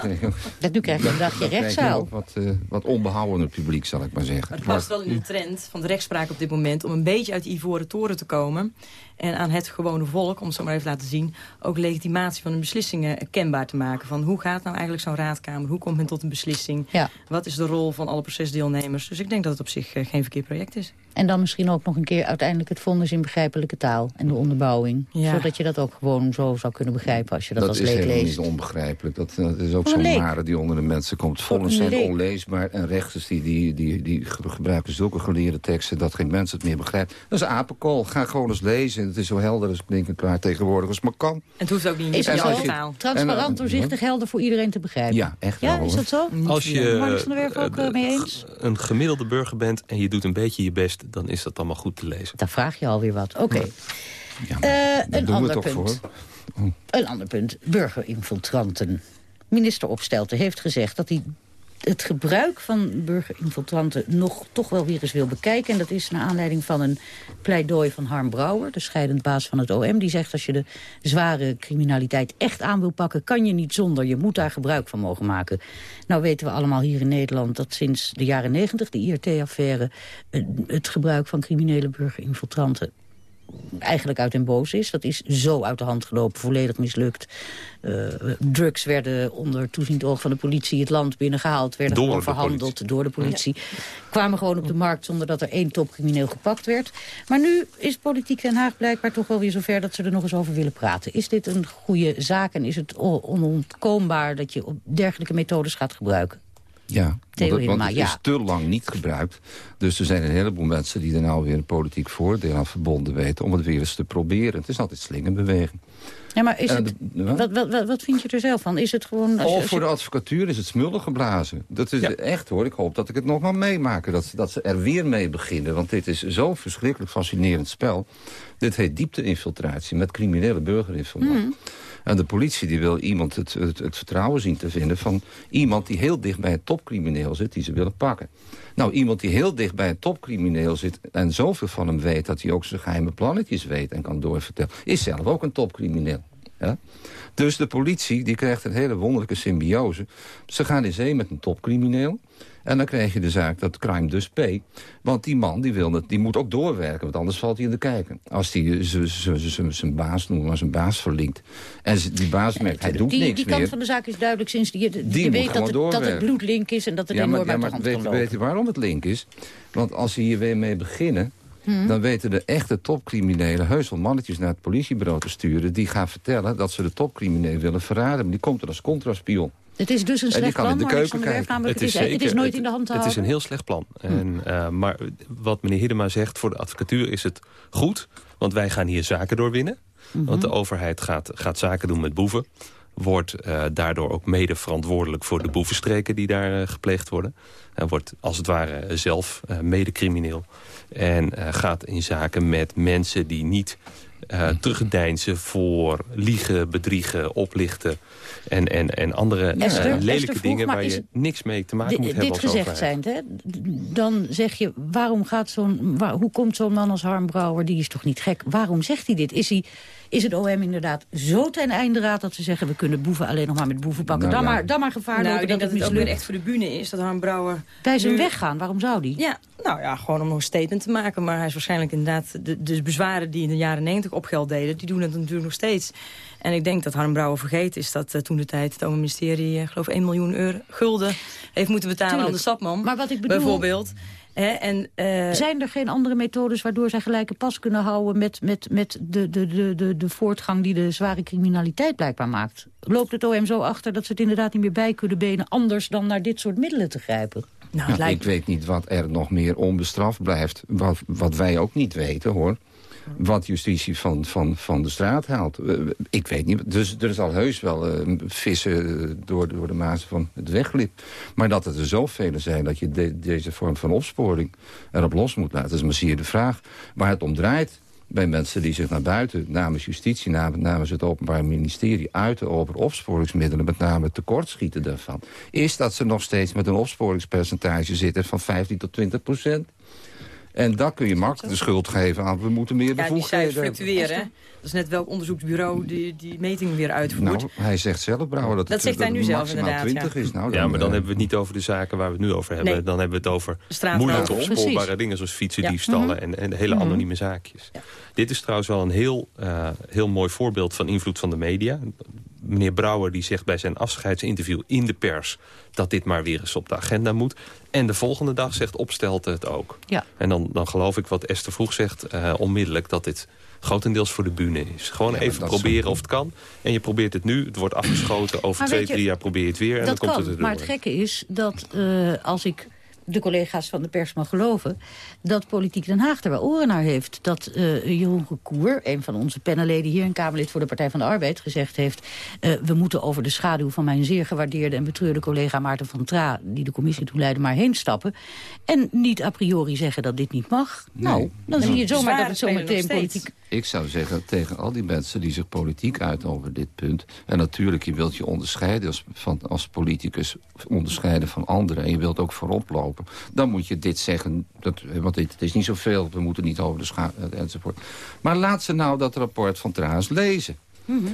dat nu krijg je een dagje rechtszaal. ook wat, uh, wat onbehouwener publiek, zal ik maar zeggen. Het past wel in de trend van de rechtspraak op dit moment... om een beetje uit de ivoren toren te komen... en aan het gewone volk, om het zo maar even laten zien... ook legitimatie van hun beslissingen kenbaar te maken. Van hoe gaat nou eigenlijk zo'n raadkamer? Hoe komt men tot een beslissing? Ja. Wat is de rol van alle procesdeelnemers? Dus ik denk dat het op zich uh, geen verkeerd project is. En dan misschien ook nog een keer uiteindelijk het vonnis in begrijpelijke taal... en de onderbouwing. Ja. Zodat je dat ook gewoon zo zou kunnen begrijpen als je dat, dat als leek leest. Dat is helemaal niet onbegrijpelijk. Dat, dat is ook zo'n mare die onder de mensen komt. Vonnis zijn onleesbaar. En rechters die, die, die, die gebruiken zulke geleerde teksten... dat geen mens het meer begrijpt. Dat is apenkool. Ga gewoon eens lezen. Het is zo helder als klinken klaar tegenwoordig als maar kan. En het hoeft ook niet in je taal. Transparant, doorzichtig, helder voor iedereen te begrijpen. Ja, echt Ja, wel, is dat zo? Als je Marnix van der Werf ook uh, mee eens? een gemiddelde burger bent en je doet een beetje je best... dan is dat allemaal goed te lezen. Dan vraag je alweer wat. Oké. Okay. Ja, uh, een ander punt. Voor. Oh. Een ander punt. Burgerinfiltranten. Minister Opstelten heeft gezegd dat hij het gebruik van burgerinfiltranten nog toch wel weer eens wil bekijken. En dat is naar aanleiding van een pleidooi van Harm Brouwer, de scheidend baas van het OM. Die zegt als je de zware criminaliteit echt aan wil pakken, kan je niet zonder. Je moet daar gebruik van mogen maken. Nou weten we allemaal hier in Nederland dat sinds de jaren negentig, de IRT-affaire, het gebruik van criminele burgerinfiltranten eigenlijk uit en boos is. Dat is zo uit de hand gelopen, volledig mislukt. Uh, drugs werden onder toeziend oog van de politie het land binnengehaald. Werden door gewoon verhandeld de door de politie. Ja. Kwamen gewoon op de markt zonder dat er één topcrimineel gepakt werd. Maar nu is politiek Den Haag blijkbaar toch wel weer zover... dat ze er nog eens over willen praten. Is dit een goede zaak en is het onontkoombaar... dat je dergelijke methodes gaat gebruiken? Ja, want, want het is te lang niet gebruikt. Dus er zijn een heleboel mensen die er nou weer een politiek voordeel aan verbonden weten... om het weer eens te proberen. Het is altijd slingerbeweging. Ja, maar is het, de, wat, wat, wat vind je er zelf van? Is het gewoon... Als, oh, voor de advocatuur is het smullen geblazen. Dat is ja. echt hoor. Ik hoop dat ik het nog maar meemaken. Dat, dat ze er weer mee beginnen. Want dit is zo'n verschrikkelijk fascinerend spel. Dit heet diepte-infiltratie met criminele burgerinformatie. Mm. En de politie die wil iemand het, het, het, vertrouwen zien te vinden... van iemand die heel dicht bij een topcrimineel zit die ze willen pakken. Nou, iemand die heel dicht bij een topcrimineel zit... en zoveel van hem weet dat hij ook zijn geheime plannetjes weet en kan doorvertellen... is zelf ook een topcrimineel. Ja? Dus de politie die krijgt een hele wonderlijke symbiose. Ze gaan in zee met een topcrimineel. En dan krijg je de zaak dat crime dus pay. Want die man die, wil die moet ook doorwerken, want anders valt hij in de kijker. Als hij zijn baas noemt, maar zijn baas verlinkt. En die baas merkt, hij doet die, niks Die meer. kant van de zaak is duidelijk sinds die, die, Die je moet weet dat het, dat het doorwerken. bloedlink is... en dat het ja, maar, enorm ja, uit de maar hand weet, kan lopen. weet je waarom het link is? Want als ze hier weer mee beginnen... Hmm. dan weten de echte topcriminelen heus wel mannetjes naar het politiebureau te sturen... die gaan vertellen dat ze de topcrimineel willen verraden. Maar die komt er als contraspion. Het is dus een slecht kan in plan, de maar keuken Werf, namelijk, het, is, het is zeker- nooit in de hand te Het houden. is een heel slecht plan. En, eh, maar wat meneer Hiddema zegt, voor de advocatuur is het goed. Want wij gaan hier zaken doorwinnen. Want de overheid gaat, gaat zaken doen met boeven. Wordt eh, daardoor ook mede verantwoordelijk voor de boevenstreken die daar eh, gepleegd worden. En wordt als het ware zelf eh, mede-crimineel. En eh, gaat in zaken met mensen die niet eh terugdeinzen voor liegen, bedriegen, oplichten... en, en, en andere eh, Esther, Esther lelijke vroeg, dingen waar je niks mee te maken moet hebben dit gezegd zijnd, hè, dan zeg je, waarom gaat zo'n, waar- hoe komt zo'n man als Harm Brouwer, die is toch niet gek, waarom zegt hij dit? Is, hij, is het OM inderdaad zo ten einde raad dat ze zeggen, we kunnen boeven alleen nog maar met boeven pakken, Nou dan, ja. maar, dan maar gevaar Nou, lopen ik denk dat het het ook weer echt voor de bühne is. Dat Harm Brouwer... Bij zijn nu- weggaan, waarom zou die? Ja, nou ja, gewoon om nog een statement te maken. Maar hij is waarschijnlijk inderdaad... De, de bezwaren die in de jaren 90 op geld deden... die doen het natuurlijk nog steeds. En ik denk dat Harm Brouwer vergeten is dat eh, toen de tijd... het Openbaar Ministerie, eh, geloof 1 miljoen euro, gulden... heeft moeten betalen Tuurlijk. aan de sapman. Maar wat ik bedoel- Bijvoorbeeld. Hè, en, eh, Zijn er geen andere methodes waardoor zij gelijke pas kunnen houden... met, met, met de, de, de, de, de voortgang die de zware criminaliteit blijkbaar maakt? Loopt het OM zo achter dat ze het inderdaad niet meer bij kunnen benen... anders dan naar dit soort middelen te grijpen? nou, Nou, lijkt ik weet niet wat er nog meer onbestraft blijft. Wat, wat wij ook niet weten, hoor. Wat justitie van, van, van de straat haalt. Eh, ik weet niet. Dus er zal heus wel eh, vissen eh, door, door de maas van het weglip. Maar dat het er zoveel zijn dat je de- deze vorm van opsporing erop los moet laten... is maar zeer de vraag. Waar het om draait bij mensen die zich naar buiten... namens justitie, nam- namens het Openbaar Ministerie... uiten over opsporingsmiddelen, met name tekortschieten daarvan... is dat ze nog steeds met een opsporingspercentage zitten van 15 tot 20 procent. En daar kun je makkelijk de schuld geven aan... we moeten meer ja, die cijfers bevoegdheden fluctueren. hè. Dat is net welk onderzoeksbureau die, die meting weer uitvoert. Nou, hij zegt zelf, Brouwer, dat, Dat het, zegt hij nu zelf maximaal inderdaad, 20 ja. is. Nou, ja, maar dan eh, hebben we het niet over de zaken waar we het nu over hebben. Nee. Dan hebben we het over straathandel. moeilijk Precies. opspoorbare dingen... zoals fietsen, Ja. diefstallen en, en hele anonieme zaakjes. Dit is trouwens wel een heel, eh, heel mooi voorbeeld van invloed van de media. Meneer Brouwer die zegt bij zijn afscheidsinterview in de pers... dat dit maar weer eens op de agenda moet. En de volgende dag zegt Opstelte het ook. Ja. En dan, dan geloof ik wat Esther vroeg zegt eh, onmiddellijk... dat dit grotendeels voor de bühne is. Gewoon Ja, even is- proberen of het kan. En je probeert het nu, het wordt afgeschoten. Over Maar twee, je, drie jaar probeer je het weer. En dat dan komt kan, het er maar het gekke is dat eh, als ik de collega's van de pers mag geloven... dat Politiek Den Haag er wel oren naar heeft. Dat eh, Jeroen Recour, een van onze panelleden hier... een Kamerlid voor de Partij van de Arbeid, gezegd heeft... eh, we moeten over de schaduw van mijn zeer gewaardeerde en betreurde collega Maarten van Tra... die de commissie toeleidde, maar heen stappen. En niet a priori zeggen dat dit niet mag. Nou, dan zie je zomaar dat het zo spelen nog meteen steeds. politiek... Ik zou zeggen tegen al die mensen die zich politiek uiten over dit punt... en natuurlijk, je wilt je onderscheiden als, van, als politicus, onderscheiden van anderen... en je wilt ook voorop lopen, dan moet je dit zeggen. Dat, want dit, het is niet zoveel, we moeten niet over de scha enzovoort. Maar laat ze nou dat rapport van Traas lezen.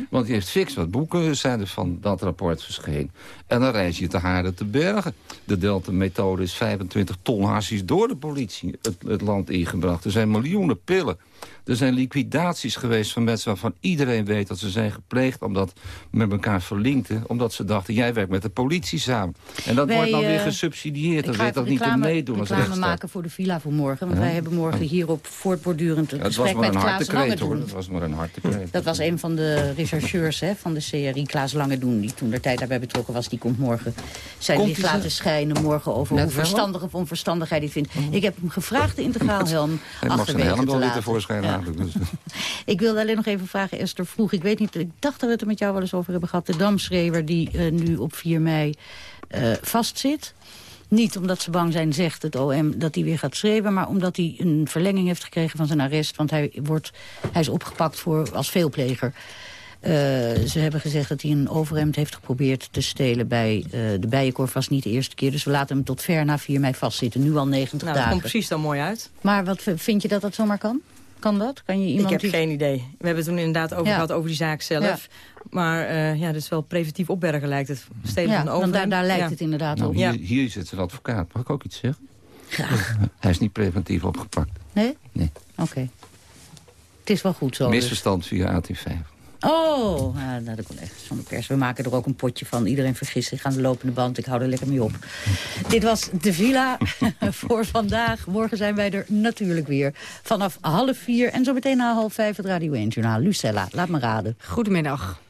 Want die heeft fix wat boeken zijn er van dat rapport verschenen. En dan reis je te Haarden te Bergen. De Delta-methode is 25 ton hassies door de politie het, het land ingebracht. Er zijn miljoenen pillen. Er zijn liquidaties geweest van mensen waarvan iedereen weet dat ze zijn gepleegd... omdat met elkaar verlinkten, omdat ze dachten... jij werkt met de politie samen. En dat Wij, wordt dan weer eh, gesubsidieerd. Ga weet dat niet te meedoen als reclame rechtsstaat. maken voor de villa voor morgen. Want Ja? wij hebben morgen hierop voortbordurend een Ja, gesprek maar met een Klaas hartekreet, hoor. Dat was maar een hartekreet. Dat was een van de rechercheurs hè, van de CRI, Klaas Langedoen... die toen de tijd daarbij betrokken was. Die komt morgen zijn Komt licht laten schijnen... morgen over Net hoe verstandig of onverstandig hij dit vindt. Ik heb hem gevraagd de integraalhelm Hij mag zijn helm te wel laten. tevoorschijn Dus. <laughs> Ik wilde alleen nog even vragen, Esther vroeg. Ik weet niet, ik dacht dat we het er met jou wel eens over hebben gehad. De damschreeuwer die eh, nu op 4 mei eh, vastzit. Niet omdat ze bang zijn, zegt het OM, dat hij weer gaat schreeuwen... maar omdat hij een verlenging heeft gekregen van zijn arrest. Want hij, wordt, hij is opgepakt voor, als veelpleger. Eh, ze hebben gezegd dat hij een overhemd heeft geprobeerd te stelen bij eh, de Bijenkorf. was niet de eerste keer, dus we laten hem tot ver na 4 mei vastzitten. Nu al 90 Nou, dat dagen. komt precies dan mooi uit. Maar wat vind je dat dat zomaar kan? Kan dat? Kan je iemand ik heb die... geen idee. We hebben het toen inderdaad over Ja. gehad over die zaak zelf. Ja. Maar eh, ja, dat is wel preventief opbergen lijkt het. Stelen Ja, van de daar, daar lijkt Ja. het inderdaad Nou, op. hier, hier zit een advocaat. Mag ik ook iets zeggen? Graag. Hij is niet preventief opgepakt. Nee? Nee. Oké. Het is wel goed zo. dus. Misverstand via AT5. Oh, ja, nou, de collega's van de pers. We maken er ook een potje van. Iedereen vergist zich aan de lopende band. Ik hou er lekker mee op. Dit was de villa <laughs> voor vandaag. Morgen zijn wij er natuurlijk weer. Vanaf half vier en zo meteen na half vijf het Radio 1 Journaal. Lucella, laat me raden. Goedemiddag.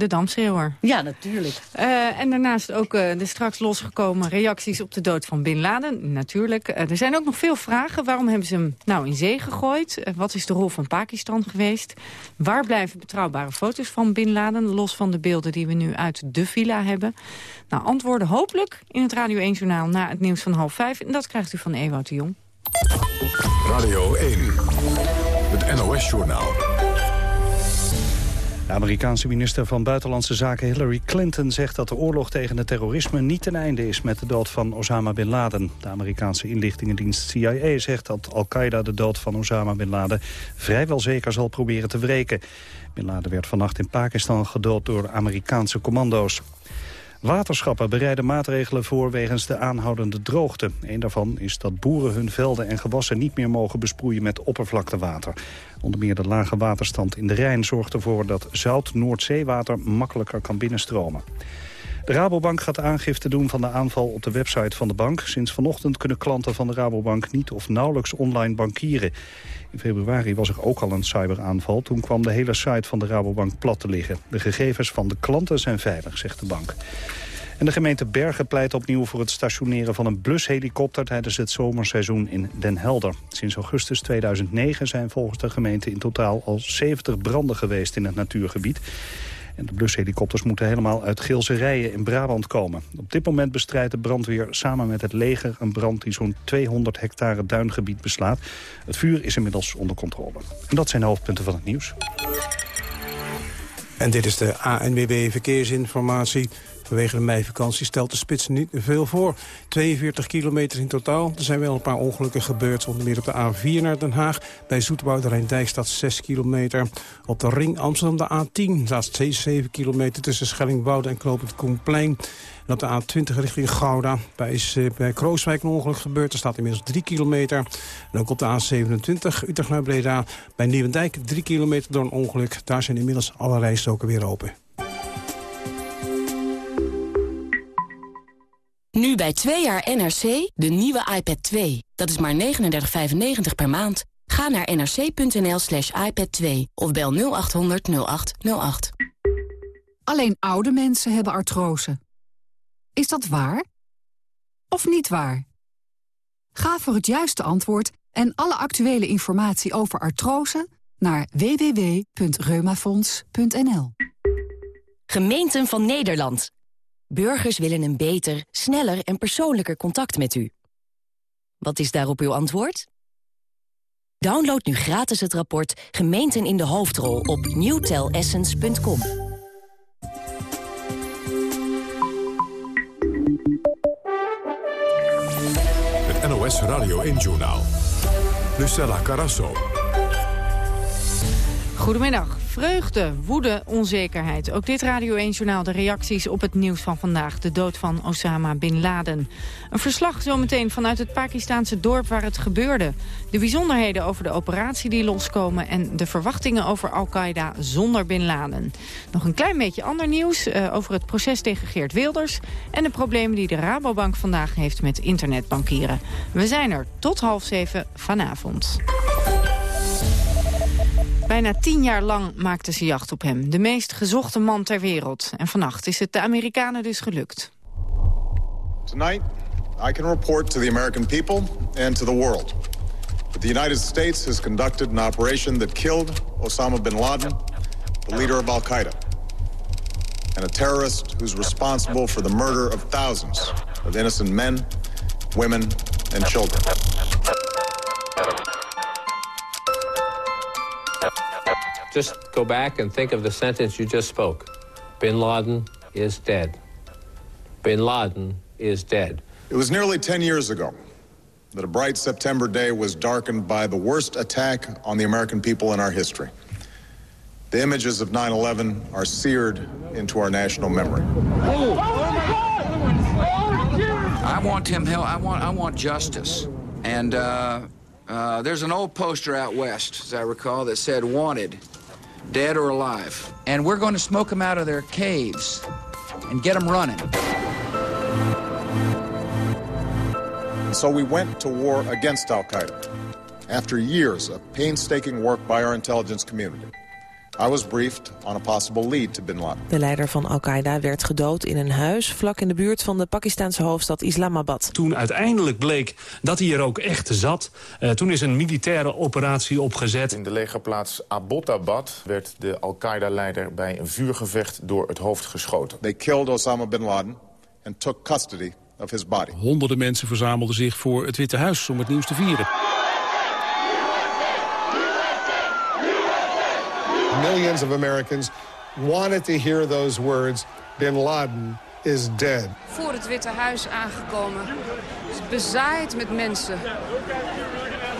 De damschreeuwer. Ja, natuurlijk. Eh, en daarnaast ook eh, de straks losgekomen reacties op de dood van Bin Laden. Natuurlijk. Eh, er zijn ook nog veel vragen. Waarom hebben ze hem nou in zee gegooid? Wat is de rol van Pakistan geweest? Waar blijven betrouwbare foto's van Bin Laden? Los van de beelden die we nu uit de villa hebben. Nou, antwoorden hopelijk in het Radio 1 Journaal na het nieuws van half vijf. En dat krijgt u van Ewout de Jong. Radio 1. Het NOS-journaal. De Amerikaanse minister van Buitenlandse Zaken Hillary Clinton zegt dat de oorlog tegen het terrorisme niet ten einde is met de dood van Osama Bin Laden. De Amerikaanse inlichtingendienst CIA zegt dat Al-Qaeda de dood van Osama Bin Laden vrijwel zeker zal proberen te wreken. Bin Laden werd vannacht in Pakistan gedood door Amerikaanse commando's. Waterschappen bereiden maatregelen voor wegens de aanhoudende droogte. Een daarvan is dat boeren hun velden en gewassen niet meer mogen besproeien met oppervlaktewater. Onder meer de lage waterstand in de Rijn zorgt ervoor dat zout Noordzeewater makkelijker kan binnenstromen. De Rabobank gaat aangifte doen van de aanval op de website van de bank. Sinds vanochtend kunnen klanten van de Rabobank niet of nauwelijks online bankieren. In februari was er ook al een cyberaanval. Toen kwam de hele site van de Rabobank plat te liggen. De gegevens van de klanten zijn veilig, zegt de bank. En de gemeente Bergen pleit opnieuw voor het stationeren van een blushelikopter tijdens het zomerseizoen in Den Helder. Sinds augustus 2009 zijn volgens de gemeente in totaal al 70 branden geweest in het natuurgebied. En de blushelikopters moeten helemaal uit Geelse Rijen in Brabant komen. Op dit moment bestrijdt de brandweer samen met het leger een brand die zo'n 200 hectare duingebied beslaat. Het vuur is inmiddels onder controle. En dat zijn de hoofdpunten van het nieuws. En dit is de ANWB Verkeersinformatie. Vanwege de meivakantie stelt de spits niet veel voor. 42 kilometer in totaal. Er zijn wel een paar ongelukken gebeurd. Onder meer op de A4 naar Den Haag. Bij Zoetwoude Rijndijk staat 6 kilometer. Op de ring Amsterdam de A10 staat 7 kilometer tussen Schellingwoude en Knopend Koenplein. En op de A20 richting Gouda. Bij, is, eh, bij Krooswijk een ongeluk gebeurd. Er staat inmiddels 3 kilometer. En ook op de A27 Utrecht naar Breda. Bij Nieuwendijk 3 kilometer door een ongeluk. Daar zijn inmiddels alle rijstroken weer open. Nu bij twee jaar NRC, de nieuwe iPad 2. Dat is maar 39,95 per maand. Ga naar nrc.nl slash iPad 2 of bel 0800 0808. Alleen oude mensen hebben artrose. Is dat waar? Of niet waar? Ga voor het juiste antwoord en alle actuele informatie over artrose naar www.reumafonds.nl. Gemeenten van Nederland. Burgers willen een beter, sneller en persoonlijker contact met u. Wat is daarop uw antwoord? Download nu gratis het rapport Gemeenten in de hoofdrol op newtelessence.com. Het NOS Radio 1-journaal. Lucella Carasso. Goedemiddag. Vreugde, woede, onzekerheid. Ook dit Radio 1-journaal de reacties op het nieuws van vandaag. De dood van Osama Bin Laden. Een verslag zometeen vanuit het Pakistaanse dorp waar het gebeurde. De bijzonderheden over de operatie die loskomen... en de verwachtingen over Al-Qaeda zonder Bin Laden. Nog een klein beetje ander nieuws eh, over het proces tegen Geert Wilders... en de problemen die de Rabobank vandaag heeft met internetbankieren. We zijn er tot half zeven vanavond. Bijna tien jaar lang maakten ze jacht op hem. De meest gezochte man ter wereld. En vannacht is het de Amerikanen dus gelukt. Tonight, I can report to the American people and to the world that the United States has conducted an operation that killed Osama bin Laden, the leader of Al Qaeda, and a terrorist who's responsible for the murder of thousands of innocent men, women, and children. Just go back and think of the sentence you just spoke. Bin Laden is dead. Bin Laden is dead. It was nearly 10 years ago that a bright September day was darkened by the worst attack on the American people in our history. The images of 9-11 are seared into our national memory. I want him held. I want. I want justice. And uh, uh, there's an old poster out west, as I recall, that said "Wanted, dead or alive." And we're going to smoke them out of their caves and get them running. So we went to war against Al Qaeda after years of painstaking work by our intelligence community. I was briefed on a possible lead to bin Laden. De leider van Al-Qaeda werd gedood in een huis vlak in de buurt van de Pakistanse hoofdstad Islamabad. Toen uiteindelijk bleek dat hij er ook echt zat, uh, toen is een militaire operatie opgezet. In de legerplaats Abbottabad werd de Al-Qaeda-leider bij een vuurgevecht door het hoofd geschoten. They killed Osama bin Laden and took custody of his body. Honderden mensen verzamelden zich voor het Witte Huis om het nieuws te vieren. Millions of Americans wanted to hear those words, bin Laden is dead. Voor het Witte Huis aangekomen. Bezaaid met mensen.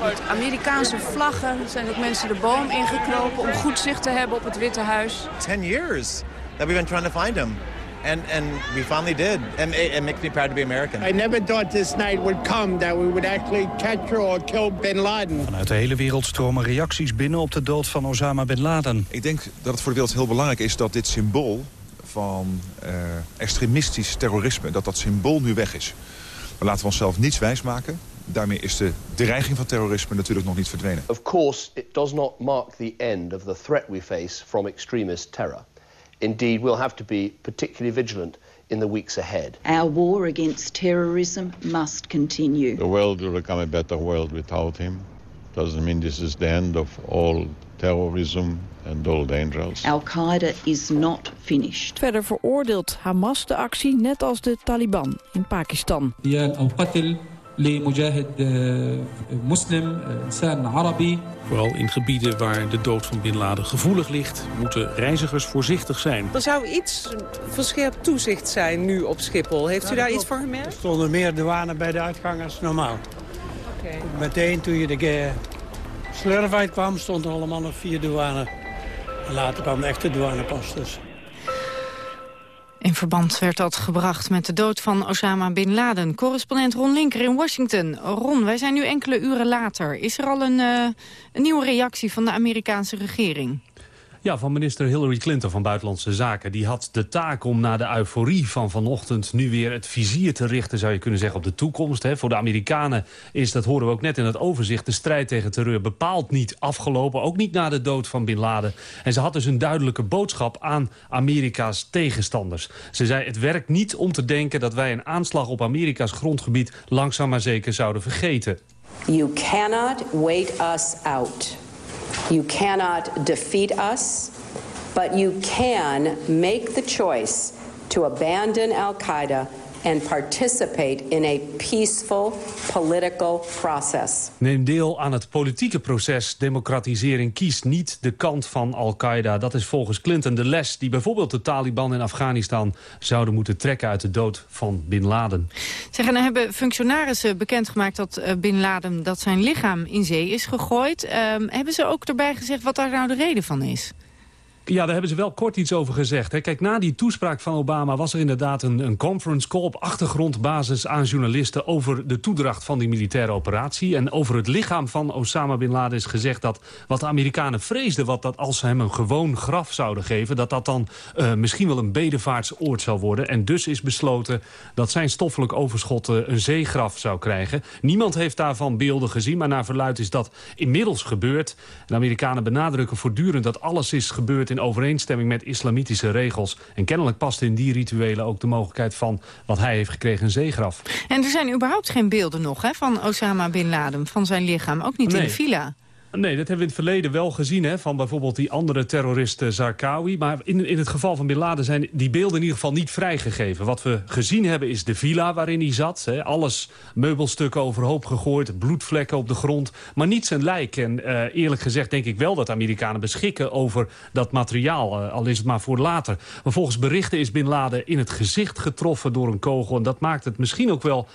Met Amerikaanse vlaggen zijn ook mensen de boom ingekropen... om goed zicht te hebben op het Witte Huis. Ten years that we've been trying to find him. And, and we finally did. And it, it, makes me proud to be American. I never thought this night would come that we would actually capture or kill bin Laden. Vanuit de hele wereld stromen reacties binnen op de dood van Osama bin Laden. Ik denk dat het voor de wereld heel belangrijk is dat dit symbool van uh, extremistisch terrorisme, dat dat symbool nu weg is. We laten we onszelf niets wijsmaken. Daarmee is de dreiging van terrorisme natuurlijk nog niet verdwenen. Of course, it does not mark the end of the threat we face from extremist terror. Indeed, we'll have to be particularly vigilant in the weeks ahead. Our war against terrorism must continue. The world will become a better world without him. Doesn't mean this is the end of all terrorism and all dangers. Al-Qaeda is not finished. Verder veroordeelt Hamas de actie net als de Taliban in Pakistan. Vooral in gebieden waar de dood van Bin Laden gevoelig ligt... moeten reizigers voorzichtig zijn. Er zou iets verscherpt toezicht zijn nu op Schiphol. Heeft u daar iets voor gemerkt? Er stonden meer douane bij de uitgang als normaal. Okay. Meteen toen je de slurf uitkwam, stonden er allemaal nog vier douane. En later kwam de echte douanepost dus. In verband werd dat gebracht met de dood van Osama Bin Laden. Correspondent Ron Linker in Washington. Ron, wij zijn nu enkele uren later. Is er al een, een nieuwe reactie van de Amerikaanse regering? Ja, van minister Hillary Clinton van Buitenlandse Zaken. Die had de taak om na de euforie van vanochtend... nu weer het vizier te richten, zou je kunnen zeggen, op de toekomst. Hè. Voor de Amerikanen is, dat horen we ook net in het overzicht... de strijd tegen terreur bepaald niet afgelopen. Ook niet na de dood van Bin Laden. En ze had dus een duidelijke boodschap aan Amerika's tegenstanders. Ze zei, het werkt niet om te denken... dat wij een aanslag op Amerika's grondgebied... langzaam maar zeker zouden vergeten. You cannot wait us out. You cannot defeat us, but you can make the choice to abandon Al Qaeda and participate in a peaceful political process. Neem deel aan het politieke proces. Democratisering kies niet de kant van Al-Qaeda. Dat is volgens Clinton de les die bijvoorbeeld de Taliban in Afghanistan zouden moeten trekken uit de dood van Bin Laden. Zeggen, dan hebben functionarissen bekendgemaakt dat uh, Bin Laden dat zijn lichaam in zee is gegooid. Uh, hebben ze ook erbij gezegd wat daar nou de reden van is? Ja, daar hebben ze wel kort iets over gezegd. Hè. Kijk, na die toespraak van Obama was er inderdaad een, een conference call... op achtergrondbasis aan journalisten over de toedracht van die militaire operatie. En over het lichaam van Osama Bin Laden is gezegd dat wat de Amerikanen vreesden... wat dat als ze hem een gewoon graf zouden geven... dat dat dan uh, misschien wel een bedevaartsoord zou worden. En dus is besloten dat zijn stoffelijk overschot uh, een zeegraf zou krijgen. Niemand heeft daarvan beelden gezien, maar naar verluid is dat inmiddels gebeurd. De Amerikanen benadrukken voortdurend dat alles is gebeurd... in overeenstemming met islamitische regels. En kennelijk past in die rituelen ook de mogelijkheid van wat hij heeft gekregen, een zeegraf. En er zijn überhaupt geen beelden nog hè, van Osama Bin Laden, van zijn lichaam. Ook niet nee. in de villa. Nee, dat hebben we in het verleden wel gezien... Hè, van bijvoorbeeld die andere terrorist Zarqawi. Maar in, in het geval van Bin Laden zijn die beelden in ieder geval niet vrijgegeven. Wat we gezien hebben is de villa waarin hij zat. Hè, alles meubelstukken overhoop gegooid, bloedvlekken op de grond. Maar niet zijn lijk. En uh, eerlijk gezegd denk ik wel dat Amerikanen beschikken over dat materiaal. Uh, al is het maar voor later. Maar volgens berichten is Bin Laden in het gezicht getroffen door een kogel. En dat maakt het misschien ook wel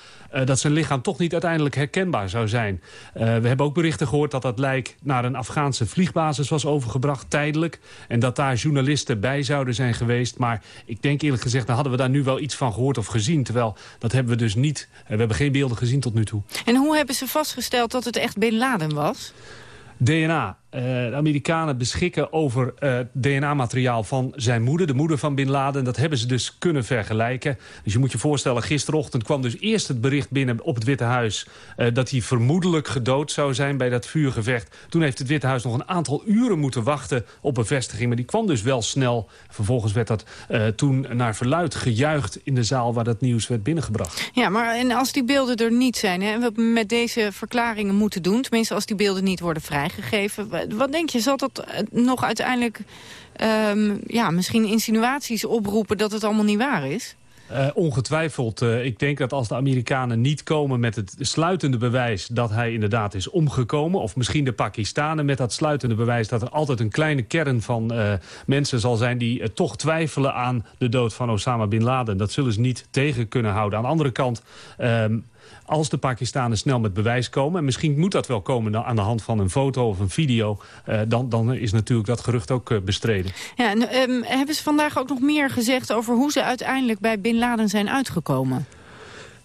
dat zijn lichaam toch niet uiteindelijk herkenbaar zou zijn. Uh, we hebben ook berichten gehoord dat dat lijk naar een Afghaanse vliegbasis was overgebracht, tijdelijk. En dat daar journalisten bij zouden zijn geweest. Maar ik denk eerlijk gezegd, dan hadden we daar nu wel iets van gehoord of gezien. Terwijl, dat hebben we dus niet. Uh, we hebben geen beelden gezien tot nu toe. En hoe hebben ze vastgesteld dat het echt Bin Laden was? DNA. Uh, de Amerikanen beschikken over uh, DNA-materiaal van zijn moeder, de moeder van Bin Laden. Dat hebben ze dus kunnen vergelijken. Dus je moet je voorstellen, gisterochtend kwam dus eerst het bericht binnen op het Witte Huis... Uh, dat hij vermoedelijk gedood zou zijn bij dat vuurgevecht. Toen heeft het Witte Huis nog een aantal uren moeten wachten op bevestiging. Maar die kwam dus wel snel. Vervolgens werd dat toen naar verluid gejuicht in de zaal waar dat nieuws werd binnengebracht. Ja, maar en als die beelden er niet zijn, hè, we met deze verklaringen moeten doen... tenminste als die beelden niet worden vrijgegeven wat denk je, zal dat eh, nog uiteindelijk um, ja, misschien insinuaties oproepen dat het allemaal niet waar is? Uh, ongetwijfeld. Ik denk dat als de Amerikanen niet komen met het sluitende bewijs... dat hij inderdaad is omgekomen... of misschien de Pakistanen met dat sluitende bewijs... dat er altijd een kleine kern van mensen zal zijn... die toch twijfelen aan de dood van Osama Bin Laden. Dat zullen ze niet tegen kunnen houden. Aan de andere kant... Ehm, als de Pakistanen snel met bewijs komen... en misschien moet dat wel komen aan de hand van een foto of een video... Uh, dan, dan is natuurlijk dat gerucht ook uh, bestreden. Ja, en, um, hebben ze vandaag ook nog meer gezegd... over hoe ze uiteindelijk bij Bin Laden zijn uitgekomen?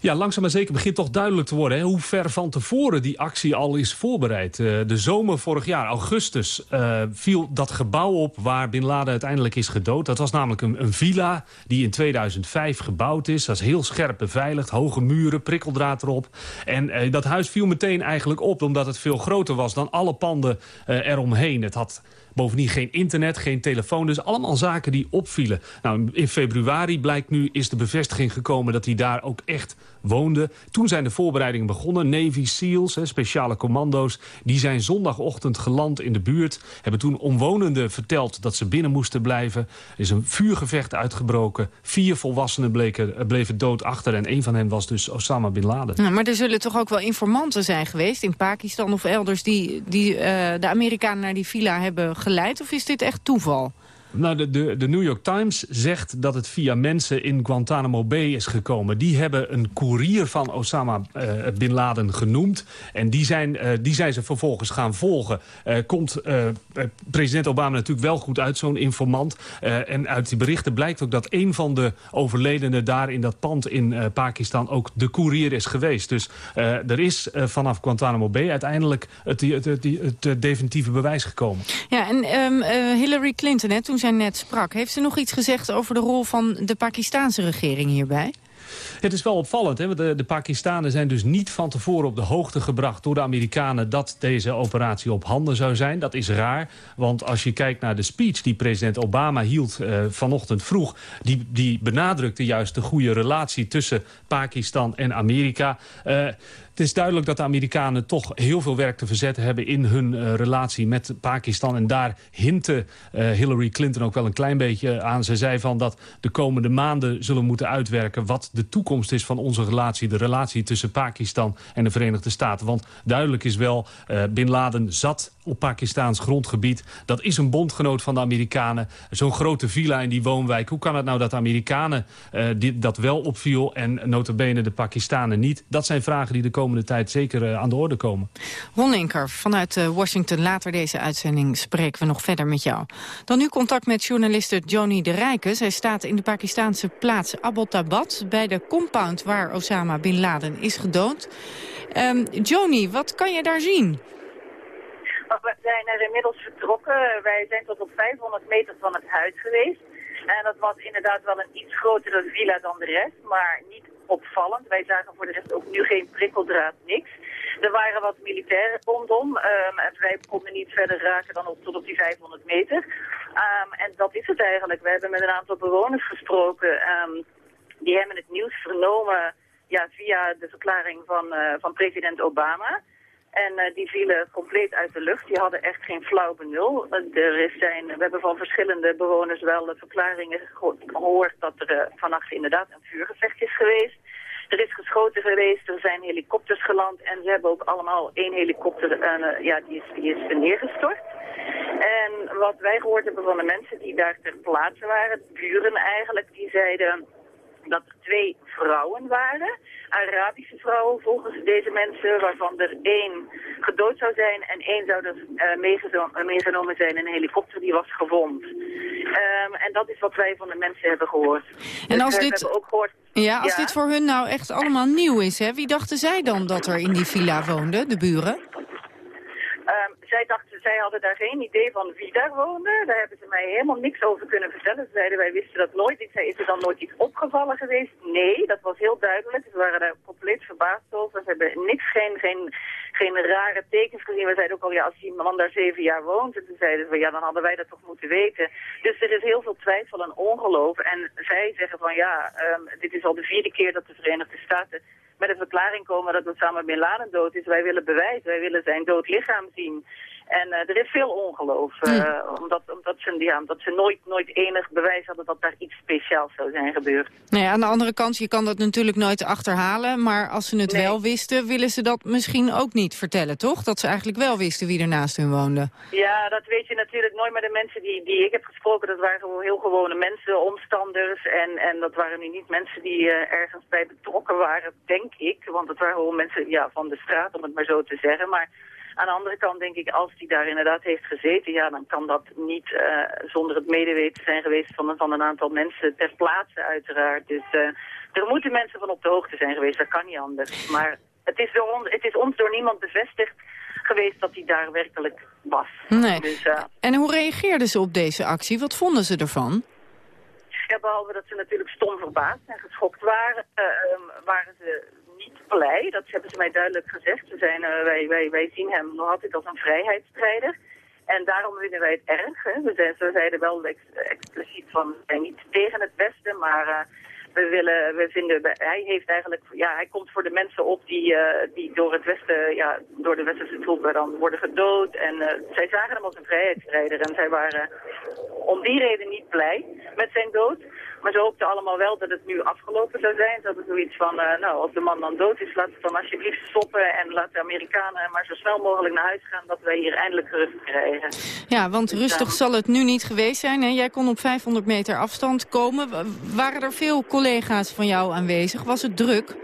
Ja, langzaam maar zeker begint toch duidelijk te worden... Hè, hoe ver van tevoren die actie al is voorbereid. Uh, de zomer vorig jaar, augustus, uh, viel dat gebouw op... waar Bin Laden uiteindelijk is gedood. Dat was namelijk een, een villa die in 2005 gebouwd is. Dat is heel scherp beveiligd, hoge muren, prikkeldraad erop. En uh, dat huis viel meteen eigenlijk op... omdat het veel groter was dan alle panden eromheen. Het had Bovendien geen internet, geen telefoon. Dus allemaal zaken die opvielen. Nou, in februari blijkt nu is de bevestiging gekomen dat hij daar ook echt woonde. Toen zijn de voorbereidingen begonnen. Navy SEALs, hè, speciale commando's, die zijn zondagochtend geland in de buurt. Hebben toen omwonenden verteld dat ze binnen moesten blijven. Er is een vuurgevecht uitgebroken. Vier volwassenen bleken, bleven dood achter en een van hen was dus Osama Bin Laden. Nou, maar er zullen toch ook wel informanten zijn geweest in Pakistan of elders... die, die uh, de Amerikanen naar die villa hebben geleid? Of is dit echt toeval? Nou, de, de, New York Times zegt dat het via mensen in Guantanamo Bay is gekomen. Die hebben een koerier van Osama uh, Bin Laden genoemd. En die zijn, uh, die zijn ze vervolgens gaan volgen. Uh, komt president Obama natuurlijk wel goed uit, zo'n informant. en uit die berichten blijkt ook dat een van de overledenen daar in dat pand in Pakistan ook de koerier is geweest. Dus er is vanaf Guantanamo Bay uiteindelijk het, het, het, definitieve bewijs gekomen. Ja, en um, Hillary Clinton, hè, toen zij net sprak. Heeft ze nog iets gezegd over de rol van de Pakistanse regering hierbij? Het is wel opvallend. Hè? De, de Pakistanen zijn dus niet van tevoren op de hoogte gebracht... door de Amerikanen dat deze operatie op handen zou zijn. Dat is raar, want als je kijkt naar de speech... die president Obama hield uh, vanochtend vroeg... Die, die benadrukte juist de goede relatie tussen Pakistan en Amerika... Het is duidelijk dat de Amerikanen toch heel veel werk te verzetten hebben... in hun uh, relatie met Pakistan. En daar hintte uh, Hillary Clinton ook wel een klein beetje aan. Ze zei van dat de komende maanden zullen moeten uitwerken... wat de toekomst is van onze relatie. De relatie tussen Pakistan en de Verenigde Staten. Want duidelijk is wel, uh, Bin Laden zat op Pakistaans grondgebied. Dat is een bondgenoot van de Amerikanen. Zo'n grote villa in die woonwijk. Hoe kan het nou dat de Amerikanen die, dat wel opviel... en notabene de Pakistanen niet? Dat zijn vragen die de komende tijd zeker uh, aan de orde komen. Ron Linker, vanuit uh, Washington. Later deze uitzending spreken we nog verder met jou. Dan nu contact met journaliste Joni de Rijken. Zij staat in de Pakistaanse plaats Abbottabad... bij de compound waar Osama Bin Laden is gedood. Um, Joni, wat kan je daar zien? We zijn er inmiddels vertrokken. Wij zijn tot op 500 meter van het huis geweest. En dat was inderdaad wel een iets grotere villa dan de rest, maar niet opvallend. Wij zagen voor de rest ook nu geen prikkeldraad, niks. Er waren wat militairen rondom um, en wij konden niet verder raken dan tot op die 500 meter. Um, en dat is het eigenlijk. We hebben met een aantal bewoners gesproken. Um, die hebben het nieuws vernomen ja, via de verklaring van, uh, van president Obama. En uh, die vielen compleet uit de lucht. Die hadden echt geen flauw benul. Er is zijn, we hebben van verschillende bewoners wel verklaringen gehoord dat er uh, vannacht inderdaad een vuurgevecht is geweest. Er is geschoten geweest, er zijn helikopters geland en ze hebben ook allemaal één helikopter, uh, ja, die is, die is neergestort. En wat wij gehoord hebben van de mensen die daar ter plaatse waren, buren eigenlijk, die zeiden dat er twee vrouwen waren. Arabische vrouwen volgens deze mensen, waarvan er één gedood zou zijn en één zou er uh, meegenomen zijn in een helikopter die was gewond. Um, en dat is wat wij van de mensen hebben gehoord. En dus als dit... Ook gehoord, ja, als dit voor hun nou echt allemaal nieuw is, hè, wie dachten zij dan dat er in die villa woonden, de buren? Zij, dachten, zij hadden daar geen idee van wie daar woonde. Daar hebben ze mij helemaal niks over kunnen vertellen. Ze zeiden, wij wisten dat nooit. Ik zei, is er dan nooit iets opgevallen geweest? Nee, dat was heel duidelijk. Ze waren daar compleet verbaasd over. Ze hebben niks, geen, geen, geen rare tekens gezien. We zeiden ook al, ja, als die man daar zeven jaar woont. En toen zeiden ze, ja, dan hadden wij dat toch moeten weten. Dus er is heel veel twijfel en ongeloof. En zij zeggen van, ja, um, dit is al de vierde keer dat de Verenigde Staten met een verklaring komen dat Osama Bin Laden dood is. Wij willen bewijs, wij willen zijn dood lichaam zien. En uh, er is veel ongeloof, uh, omdat, omdat, ze, ja, omdat ze nooit, nooit enig bewijs hadden dat daar iets speciaals zou zijn gebeurd. Nee, aan de andere kant, je kan dat natuurlijk nooit achterhalen, maar als ze het wel wisten, willen ze dat misschien ook niet vertellen, toch? Dat ze eigenlijk wel wisten wie er naast hun woonde. Ja, dat weet je natuurlijk nooit, maar de mensen die, die ik heb gesproken, dat waren gewoon heel gewone mensen, omstanders, en, en dat waren nu niet mensen die uh, ergens bij betrokken waren, denk ik, want het waren gewoon mensen ja, van de straat, om het maar zo te zeggen, maar... Aan de andere kant denk ik, als die daar inderdaad heeft gezeten, ja, dan kan dat niet uh, zonder het medeweten zijn geweest van, van een aantal mensen ter plaatse uiteraard. Dus uh, er moeten mensen van op de hoogte zijn geweest, dat kan niet anders. Maar het is, on, het is ons door niemand bevestigd geweest dat hij daar werkelijk was. Nee. Dus, uh, en hoe reageerden ze op deze actie? Wat vonden ze ervan? Ja, behalve dat ze natuurlijk stom verbaasd en geschokt waren, um, waren ze Dat hebben ze mij duidelijk gezegd. Ze zijn, uh, wij, wij, wij zien hem nog altijd als een vrijheidsstrijder. En daarom vinden wij het erg. Hè. We, zeiden wel ex, expliciet van, we zijn niet tegen het Westen, maar uh, we willen, we vinden, hij heeft eigenlijk, ja, hij komt voor de mensen op die, uh, die door het Westen, ja, door de Westerse troepen dan worden gedood. En uh, zij zagen hem als een vrijheidsstrijder en zij waren om die reden niet blij met zijn dood. Maar ze hoopten allemaal wel dat het nu afgelopen zou zijn. Dat het zoiets van, uh, nou, als de man dan dood is, laat het dan alsjeblieft stoppen en laat de Amerikanen maar zo snel mogelijk naar huis gaan dat wij hier eindelijk rust krijgen. Ja, want dus, rustig zal het nu niet geweest zijn. Hè? Jij kon op 500 meter afstand komen. Waren er veel collega's van jou aanwezig? Was het druk?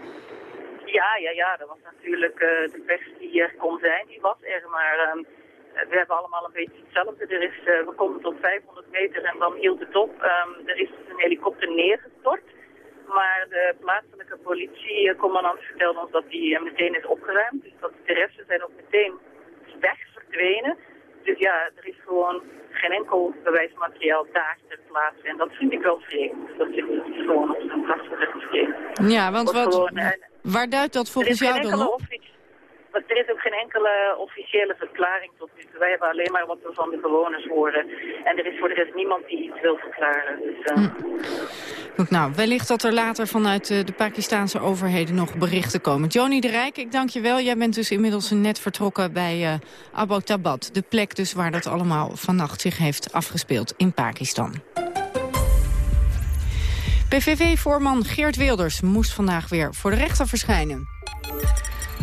Ja, ja, ja. Dat was natuurlijk uh, de pers die er kon zijn, die was er. Maar um, we hebben allemaal een beetje hetzelfde. Er is, uh, we komen tot 500 meter en dan hield het op. Um, er is een helikopter neergestort. Maar de plaatselijke politiecommandant vertelde ons dat die meteen is opgeruimd. Dus dat de resten zijn ook meteen weg verdwenen. Dus ja, er is gewoon geen enkel bewijsmateriaal daar ter plaatse. En dat vind ik wel vreemd. Dat is gewoon op zijn plaats geschreven. Ja, want wat, gewoon, uh, waar duidt dat volgens jou dan op? Er is ook geen enkele officiële verklaring tot nu toe. Wij hebben alleen maar wat we van de bewoners horen. En er is voor de rest niemand die iets wil verklaren. Dus, uh... hm. Nou, wellicht dat er later vanuit de Pakistanse overheden nog berichten komen. Joni de Rijk, ik dank je wel. Jij bent dus inmiddels net vertrokken bij uh, Abbottabad. De plek dus waar dat allemaal vannacht zich heeft afgespeeld in Pakistan. PVV-voorman Geert Wilders moest vandaag weer voor de rechter verschijnen.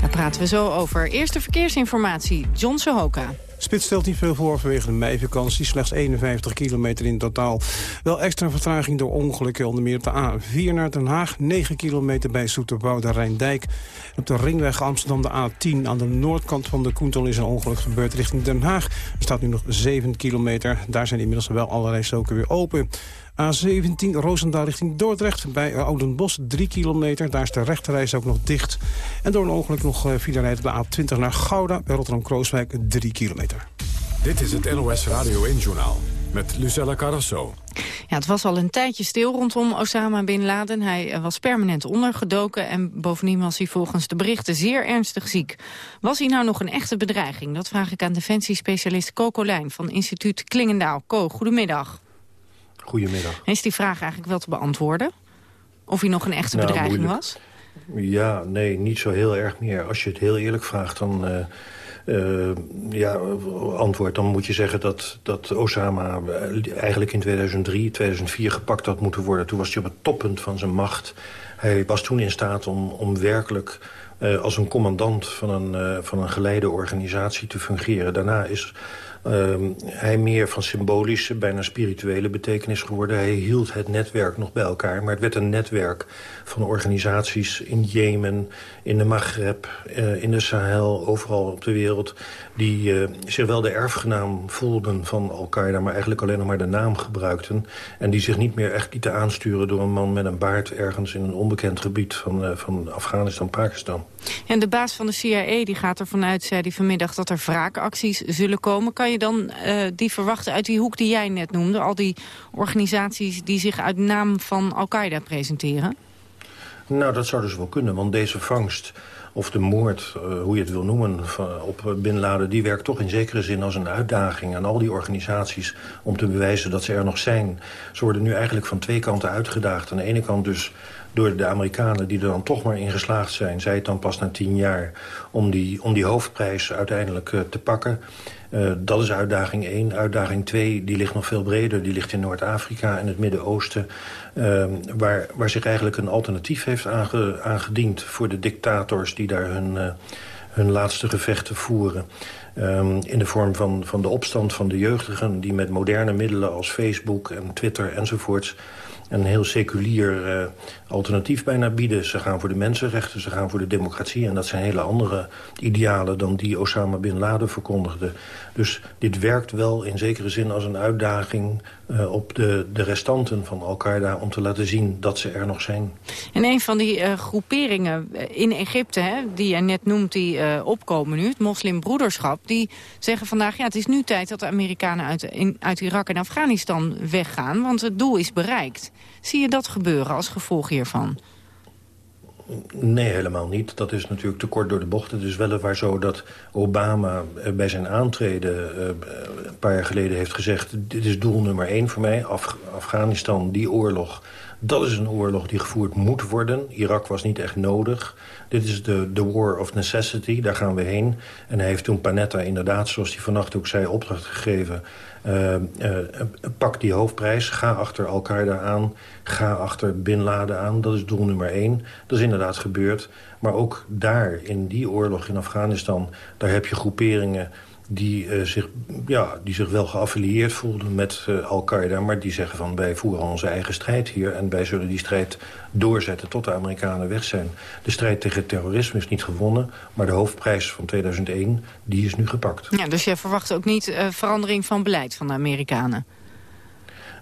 Daar praten we zo over. Eerste verkeersinformatie, John Sohoka. Spits stelt niet veel voor vanwege de meivakantie. Slechts 51 kilometer in totaal. Wel extra vertraging door ongelukken. Onder meer op de A4 naar Den Haag. 9 kilometer bij Soeterbouw, Rijndijk. Op de ringweg Amsterdam de A10 aan de noordkant van de Koentel is een ongeluk gebeurd richting Den Haag. Er staat nu nog 7 kilometer. Daar zijn inmiddels wel allerlei stoken weer open. A17 Roosendaal richting Dordrecht. Bij Oudenbos 3 kilometer. Daar is de rechterreis ook nog dicht. En door een ongeluk nog file rijdt op de A20 naar Gouda. Bij Rotterdam-Krooswijk 3 kilometer. Dit is het NOS Radio 1-journaal met Lucella Carrasso. Ja, het was al een tijdje stil rondom Osama Bin Laden. Hij was permanent ondergedoken en bovendien was hij volgens de berichten zeer ernstig ziek. Was hij nou nog een echte bedreiging? Dat vraag ik aan defensiespecialist Coco Lijn van instituut Klingendaal. Co, goedemiddag. Goedemiddag. Is die vraag eigenlijk wel te beantwoorden? Of hij nog een echte nou, bedreiging moeilijk. was? Ja, nee, niet zo heel erg meer. Als je het heel eerlijk vraagt, dan... Uh, uh, ja, antwoord, dan moet je zeggen dat, dat Osama eigenlijk in 2003, 2004 gepakt had moeten worden. Toen was hij op het toppunt van zijn macht. Hij was toen in staat om, om werkelijk uh, als een commandant van een, uh, van een geleide organisatie te fungeren. Daarna is uh, hij meer van symbolische, bijna spirituele betekenis geworden. Hij hield het netwerk nog bij elkaar, maar het werd een netwerk van organisaties in Jemen, in de Maghreb, uh, in de Sahel, overal op de wereld... die uh, zich wel de erfgenaam voelden van Al-Qaeda... maar eigenlijk alleen nog maar de naam gebruikten... en die zich niet meer echt lieten aansturen door een man met een baard... ergens in een onbekend gebied van, uh, van Afghanistan, Pakistan. En de baas van de CIA die gaat ervan uit, zei die vanmiddag... dat er wraakacties zullen komen. Kan je dan die verwachten uit die hoek die jij net noemde? Al die organisaties die zich uit naam van Al-Qaeda presenteren? Nou, dat zou dus wel kunnen, want deze vangst of de moord, uh, hoe je het wil noemen, op Bin Laden... die werkt toch in zekere zin als een uitdaging aan al die organisaties... om te bewijzen dat ze er nog zijn. Ze worden nu eigenlijk van twee kanten uitgedaagd. Aan de ene kant dus door de Amerikanen die er dan toch maar in geslaagd zijn... zij het dan pas na tien jaar, om die, om die hoofdprijs uiteindelijk uh, te pakken... Uh, dat is uitdaging 1. Uitdaging 2 die ligt nog veel breder. Die ligt in Noord-Afrika en het Midden-Oosten. Uh, waar, waar zich eigenlijk een alternatief heeft aange, aangediend... voor de dictators die daar hun, uh, hun laatste gevechten voeren. Um, in de vorm van, van de opstand van de jeugdigen... die met moderne middelen als Facebook en Twitter enzovoorts een heel seculier uh, alternatief bijna bieden. Ze gaan voor de mensenrechten, ze gaan voor de democratie... en dat zijn hele andere idealen dan die Osama Bin Laden verkondigde. Dus dit werkt wel in zekere zin als een uitdaging... Uh, op de, de restanten van Al-Qaeda om te laten zien dat ze er nog zijn. En een van die uh, groeperingen in Egypte, hè, die jij net noemt, die opkomen nu... het moslimbroederschap, die zeggen vandaag... ja, het is nu tijd dat de Amerikanen uit, in, uit Irak en Afghanistan weggaan... want het doel is bereikt. Zie je dat gebeuren als gevolg hiervan? Nee, helemaal niet. Dat is natuurlijk te kort door de bocht. Het is weliswaar zo dat Obama bij zijn aantreden uh, een paar jaar geleden heeft gezegd... dit is doel nummer één voor mij, Af Afghanistan, die oorlog... Dat is een oorlog die gevoerd moet worden. Irak was niet echt nodig. Dit is de, de war of necessity, daar gaan we heen. En hij heeft toen Panetta inderdaad, zoals hij vannacht ook zei, opdracht gegeven... Uh, uh, pak die hoofdprijs, ga achter Al-Qaeda aan, ga achter Bin Laden aan. Dat is doel nummer één. Dat is inderdaad gebeurd. Maar ook daar, in die oorlog in Afghanistan... daar heb je groeperingen die, uh, zich, ja, die zich wel geaffilieerd voelden met uh, Al-Qaeda... maar die zeggen van wij voeren onze eigen strijd hier... en wij zullen die strijd doorzetten tot de Amerikanen weg zijn. De strijd tegen terrorisme is niet gewonnen... maar de hoofdprijs van 2001 die is nu gepakt. Ja, dus jij verwacht ook niet uh, verandering van beleid van de Amerikanen?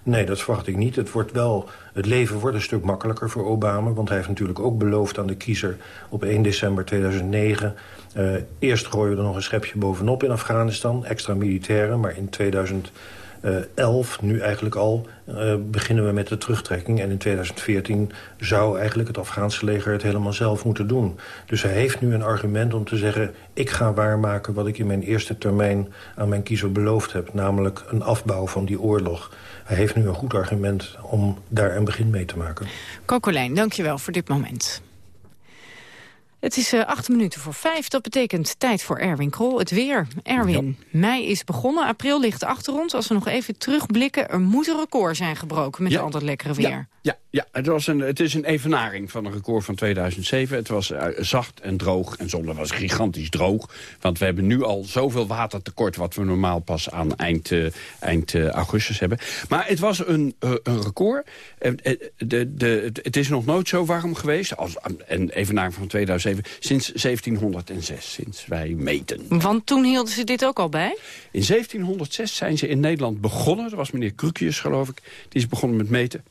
Nee, dat verwacht ik niet. Het, wordt wel, het leven wordt een stuk makkelijker voor Obama... want hij heeft natuurlijk ook beloofd aan de kiezer op 1 december 2009... Uh, eerst gooien we er nog een schepje bovenop in Afghanistan, extra militairen. Maar in 2011, nu eigenlijk al, uh, beginnen we met de terugtrekking. En in 2014 zou eigenlijk het Afghaanse leger het helemaal zelf moeten doen. Dus hij heeft nu een argument om te zeggen... ik ga waarmaken wat ik in mijn eerste termijn aan mijn kiezer beloofd heb. Namelijk een afbouw van die oorlog. Hij heeft nu een goed argument om daar een begin mee te maken. Kokolijn, dankjewel voor dit moment. Het is uh, acht minuten voor vijf. Dat betekent tijd voor Erwin Krol. Het weer. Erwin, ja. mei is begonnen. April ligt achter ons. Als we nog even terugblikken, er moet een record zijn gebroken met ja. al dat lekkere weer. Ja, ja, ja. Het, was een, het is een evenaring van een record van 2007. Het was uh, zacht en droog. En zondag was gigantisch droog. Want we hebben nu al zoveel watertekort... wat we normaal pas aan eind, uh, eind augustus hebben. Maar het was een, een record. De, de, de, het is nog nooit zo warm geweest. Als een evenaring van 2007 sinds 1706, sinds wij meten. Want toen hielden ze dit ook al bij? In 1706 zijn ze in Nederland begonnen. Dat was meneer Krukius, geloof ik. Die is begonnen met meten.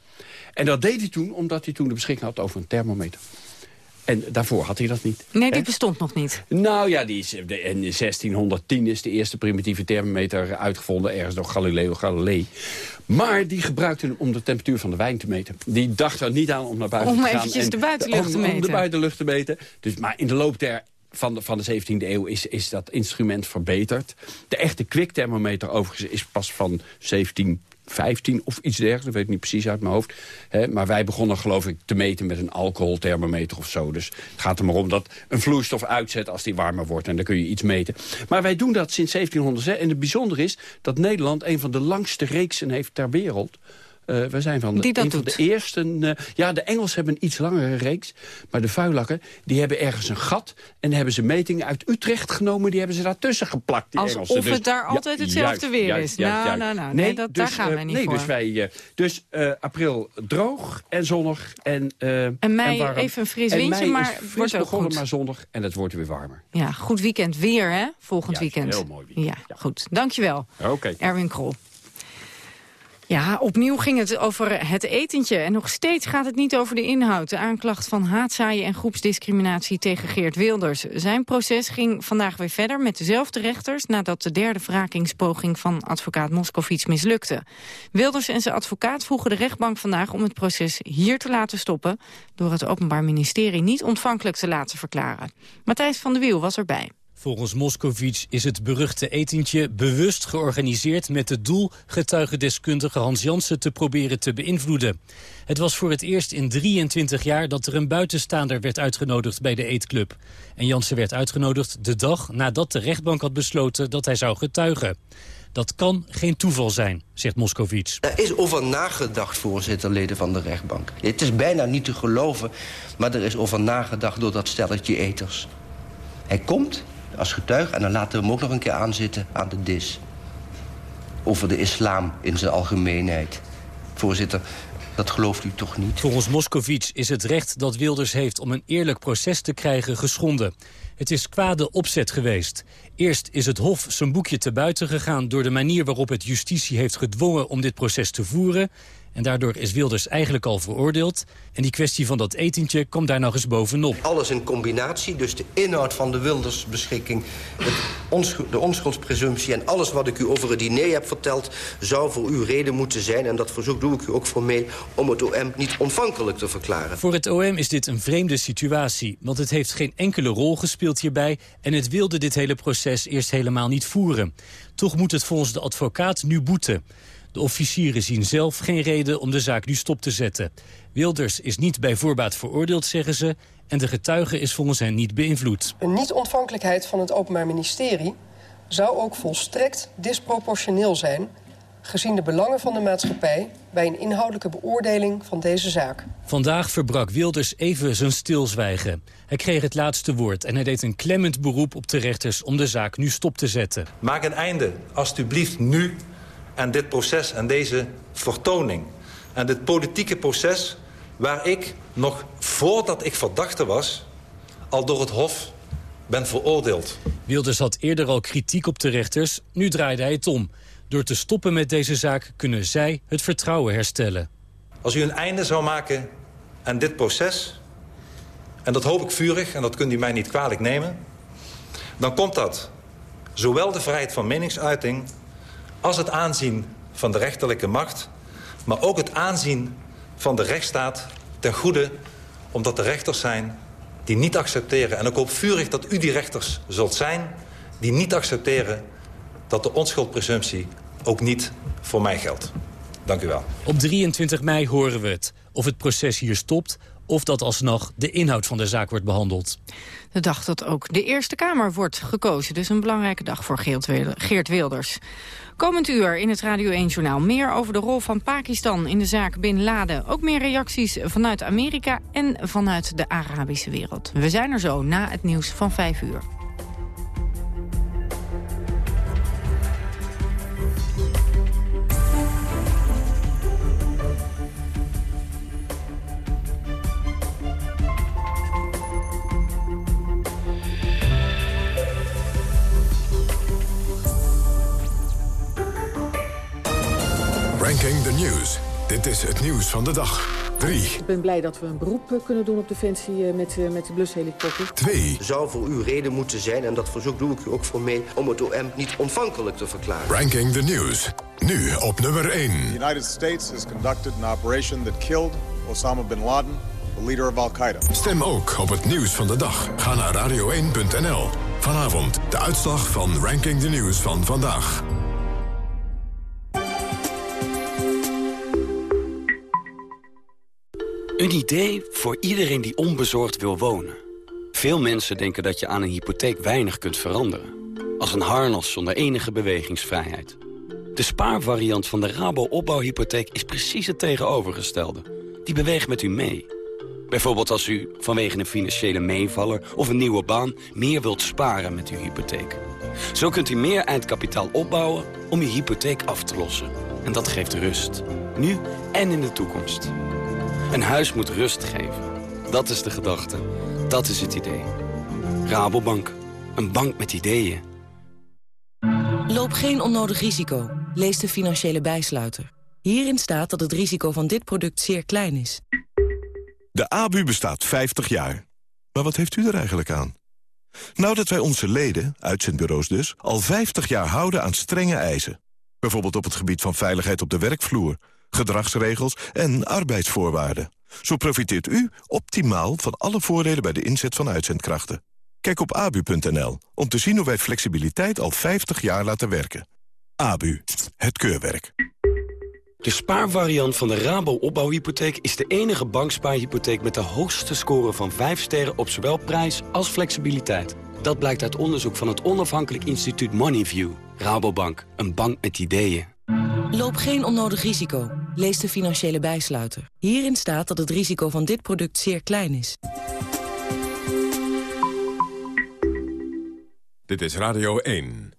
En dat deed hij toen omdat hij toen de beschikking had over een thermometer. En daarvoor had hij dat niet. Nee, die bestond nog niet. Nou ja, die is, in 1610 is de eerste primitieve thermometer uitgevonden... ergens door Galileo Galilei. Maar die gebruikte hem om de temperatuur van de wijn te meten. Die dacht er niet aan om naar buiten om te gaan. Om eventjes de buitenlucht te meten. Om de buitenlucht te meten. Dus, maar in de loop der van de, van de 17e eeuw is, is dat instrument verbeterd. De echte kwikthermometer overigens is pas van 17 15 of iets dergelijks. Dat weet ik niet precies uit mijn hoofd. maar wij begonnen geloof ik te meten met een alcoholthermometer of zo. Dus het gaat er maar om dat een vloeistof uitzet als die warmer wordt. En dan kun je iets meten. Maar wij doen dat sinds 1706. En het bijzondere is dat Nederland een van de langste reeksen heeft ter wereld. Uh, we zijn van de, die dat van de eerste. Uh, ja, de Engelsen hebben een iets langere reeks. Maar de vuilakken, die hebben ergens een gat. En hebben ze metingen uit Utrecht genomen. Die hebben ze daartussen geplakt, die Alsof Engelsen. Alsof het daar altijd hetzelfde weer juist, is. Juist, nou, nou, nou. Nee, nee dat, dus, daar gaan uh, wij niet nee, voor. Dus, wij, dus april droog en zonnig. En, en mei en even een fris windje, maar fris wordt ook begonnen, goed. maar zonnig. En het wordt weer warmer. Ja, goed weekend weer, hè? Volgend weekend. heel mooi weekend. Ja, ja, goed. Dankjewel. Oké. Okay. Erwin Krol. Ja, opnieuw ging het over het etentje. En nog steeds gaat het niet over de inhoud. De aanklacht van haatzaaien en groepsdiscriminatie tegen Geert Wilders. Zijn proces ging vandaag weer verder met dezelfde rechters... nadat de derde wrakingspoging van advocaat Moskovits mislukte. Wilders en zijn advocaat vroegen de rechtbank vandaag om het proces hier te laten stoppen... door het Openbaar Ministerie niet ontvankelijk te laten verklaren. Matthijs van der Wiel was erbij. Volgens Moscovici is het beruchte etentje bewust georganiseerd met het doel getuigendeskundige Hans Jansen te proberen te beïnvloeden. Het was voor het eerst in 23 jaar dat er een buitenstaander werd uitgenodigd bij de eetclub. En Jansen werd uitgenodigd de dag nadat de rechtbank had besloten dat hij zou getuigen. Dat kan geen toeval zijn, zegt Moscovici. Er is over nagedacht, voorzitter, leden van de rechtbank. Het is bijna niet te geloven, maar er is over nagedacht door dat stelletje eters. Hij komt, als getuige. En dan laten we hem ook nog een keer aanzitten aan de dis. Over de islam in zijn algemeenheid. Voorzitter, dat gelooft u toch niet? Volgens Moscovici is het recht dat Wilders heeft om een eerlijk proces te krijgen geschonden. Het is kwade opzet geweest. Eerst is het Hof zijn boekje te buiten gegaan... door de manier waarop het justitie heeft gedwongen om dit proces te voeren. En daardoor is Wilders eigenlijk al veroordeeld. En die kwestie van dat etentje komt daar nog eens bovenop. Alles in combinatie, dus de inhoud van de Wilders-beschikking... de onschuldspresumptie en alles wat ik u over het diner heb verteld... zou voor u reden moeten zijn, en dat verzoek doe ik u ook formeel... om het OM niet ontvankelijk te verklaren. Voor het OM is dit een vreemde situatie, want het heeft geen enkele rol gespeeld hierbij... en het wilde dit hele proces eerst helemaal niet voeren. Toch moet het volgens de advocaat nu boeten. De officieren zien zelf geen reden om de zaak nu stop te zetten. Wilders is niet bij voorbaat veroordeeld, zeggen ze... en de getuige is volgens hen niet beïnvloed. Een niet-ontvankelijkheid van het Openbaar Ministerie... zou ook volstrekt disproportioneel zijn... gezien de belangen van de maatschappij... bij een inhoudelijke beoordeling van deze zaak. Vandaag verbrak Wilders even zijn stilzwijgen. Hij kreeg het laatste woord en hij deed een klemmend beroep op de rechters... om de zaak nu stop te zetten. Maak een einde, alstublieft nu aan dit proces en deze vertoning. En dit politieke proces waar ik nog voordat ik verdachte was... al door het Hof ben veroordeeld. Wilders had eerder al kritiek op de rechters, nu draaide hij het om. Door te stoppen met deze zaak kunnen zij het vertrouwen herstellen. Als u een einde zou maken aan dit proces... en dat hoop ik vurig en dat kunt u mij niet kwalijk nemen... dan komt dat zowel de vrijheid van meningsuiting als het aanzien van de rechterlijke macht... maar ook het aanzien van de rechtsstaat ten goede... omdat er rechters zijn die niet accepteren... en ik hoop vurig dat u die rechters zult zijn... die niet accepteren dat de onschuldpresumptie ook niet voor mij geldt. Dank u wel. Op 23 mei horen we het. Of het proces hier stopt of dat alsnog de inhoud van de zaak wordt behandeld. De dag dat ook de Eerste Kamer wordt gekozen. Dus een belangrijke dag voor Geert Wilders. Komend uur in het Radio 1-journaal meer over de rol van Pakistan in de zaak Bin Laden. Ook meer reacties vanuit Amerika en vanuit de Arabische wereld. We zijn er zo na het nieuws van 5 uur. News. Dit is het nieuws van de dag. 3. Ik ben blij dat we een beroep kunnen doen op Defensie met, met de blushelikopter. 2. Zou voor u reden moeten zijn, en dat verzoek doe ik u ook formeel... om het OM niet ontvankelijk te verklaren. Ranking the News. Nu op nummer 1. The United States has conducted an operation that killed Osama bin Laden, the leader of Al-Qaeda. Stem ook op het nieuws van de dag. Ga naar radio1.nl. Vanavond de uitslag van Ranking the News van vandaag. Een idee voor iedereen die onbezorgd wil wonen. Veel mensen denken dat je aan een hypotheek weinig kunt veranderen. Als een harnas zonder enige bewegingsvrijheid. De spaarvariant van de Rabo opbouwhypotheek is precies het tegenovergestelde. Die beweegt met u mee. Bijvoorbeeld als u vanwege een financiële meevaller of een nieuwe baan... meer wilt sparen met uw hypotheek. Zo kunt u meer eindkapitaal opbouwen om uw hypotheek af te lossen. En dat geeft rust. Nu en in de toekomst. Een huis moet rust geven. Dat is de gedachte. Dat is het idee. Rabobank. Een bank met ideeën. Loop geen onnodig risico. Lees de financiële bijsluiter. Hierin staat dat het risico van dit product zeer klein is. De ABU bestaat 50 jaar. Maar wat heeft u er eigenlijk aan? Nou dat wij onze leden, uitzendbureaus dus, al 50 jaar houden aan strenge eisen. Bijvoorbeeld op het gebied van veiligheid op de werkvloer, gedragsregels en arbeidsvoorwaarden. Zo profiteert u optimaal van alle voordelen bij de inzet van uitzendkrachten. Kijk op abu.nl om te zien hoe wij flexibiliteit al 50 jaar laten werken. ABU, het keurwerk. De spaarvariant van de Rabo opbouwhypotheek is de enige bankspaarhypotheek met de hoogste score van 5 sterren op zowel prijs als flexibiliteit. Dat blijkt uit onderzoek van het onafhankelijk instituut Moneyview. Rabobank, een bank met ideeën. Loop geen onnodig risico. Lees de financiële bijsluiter. Hierin staat dat het risico van dit product zeer klein is. Dit is Radio 1.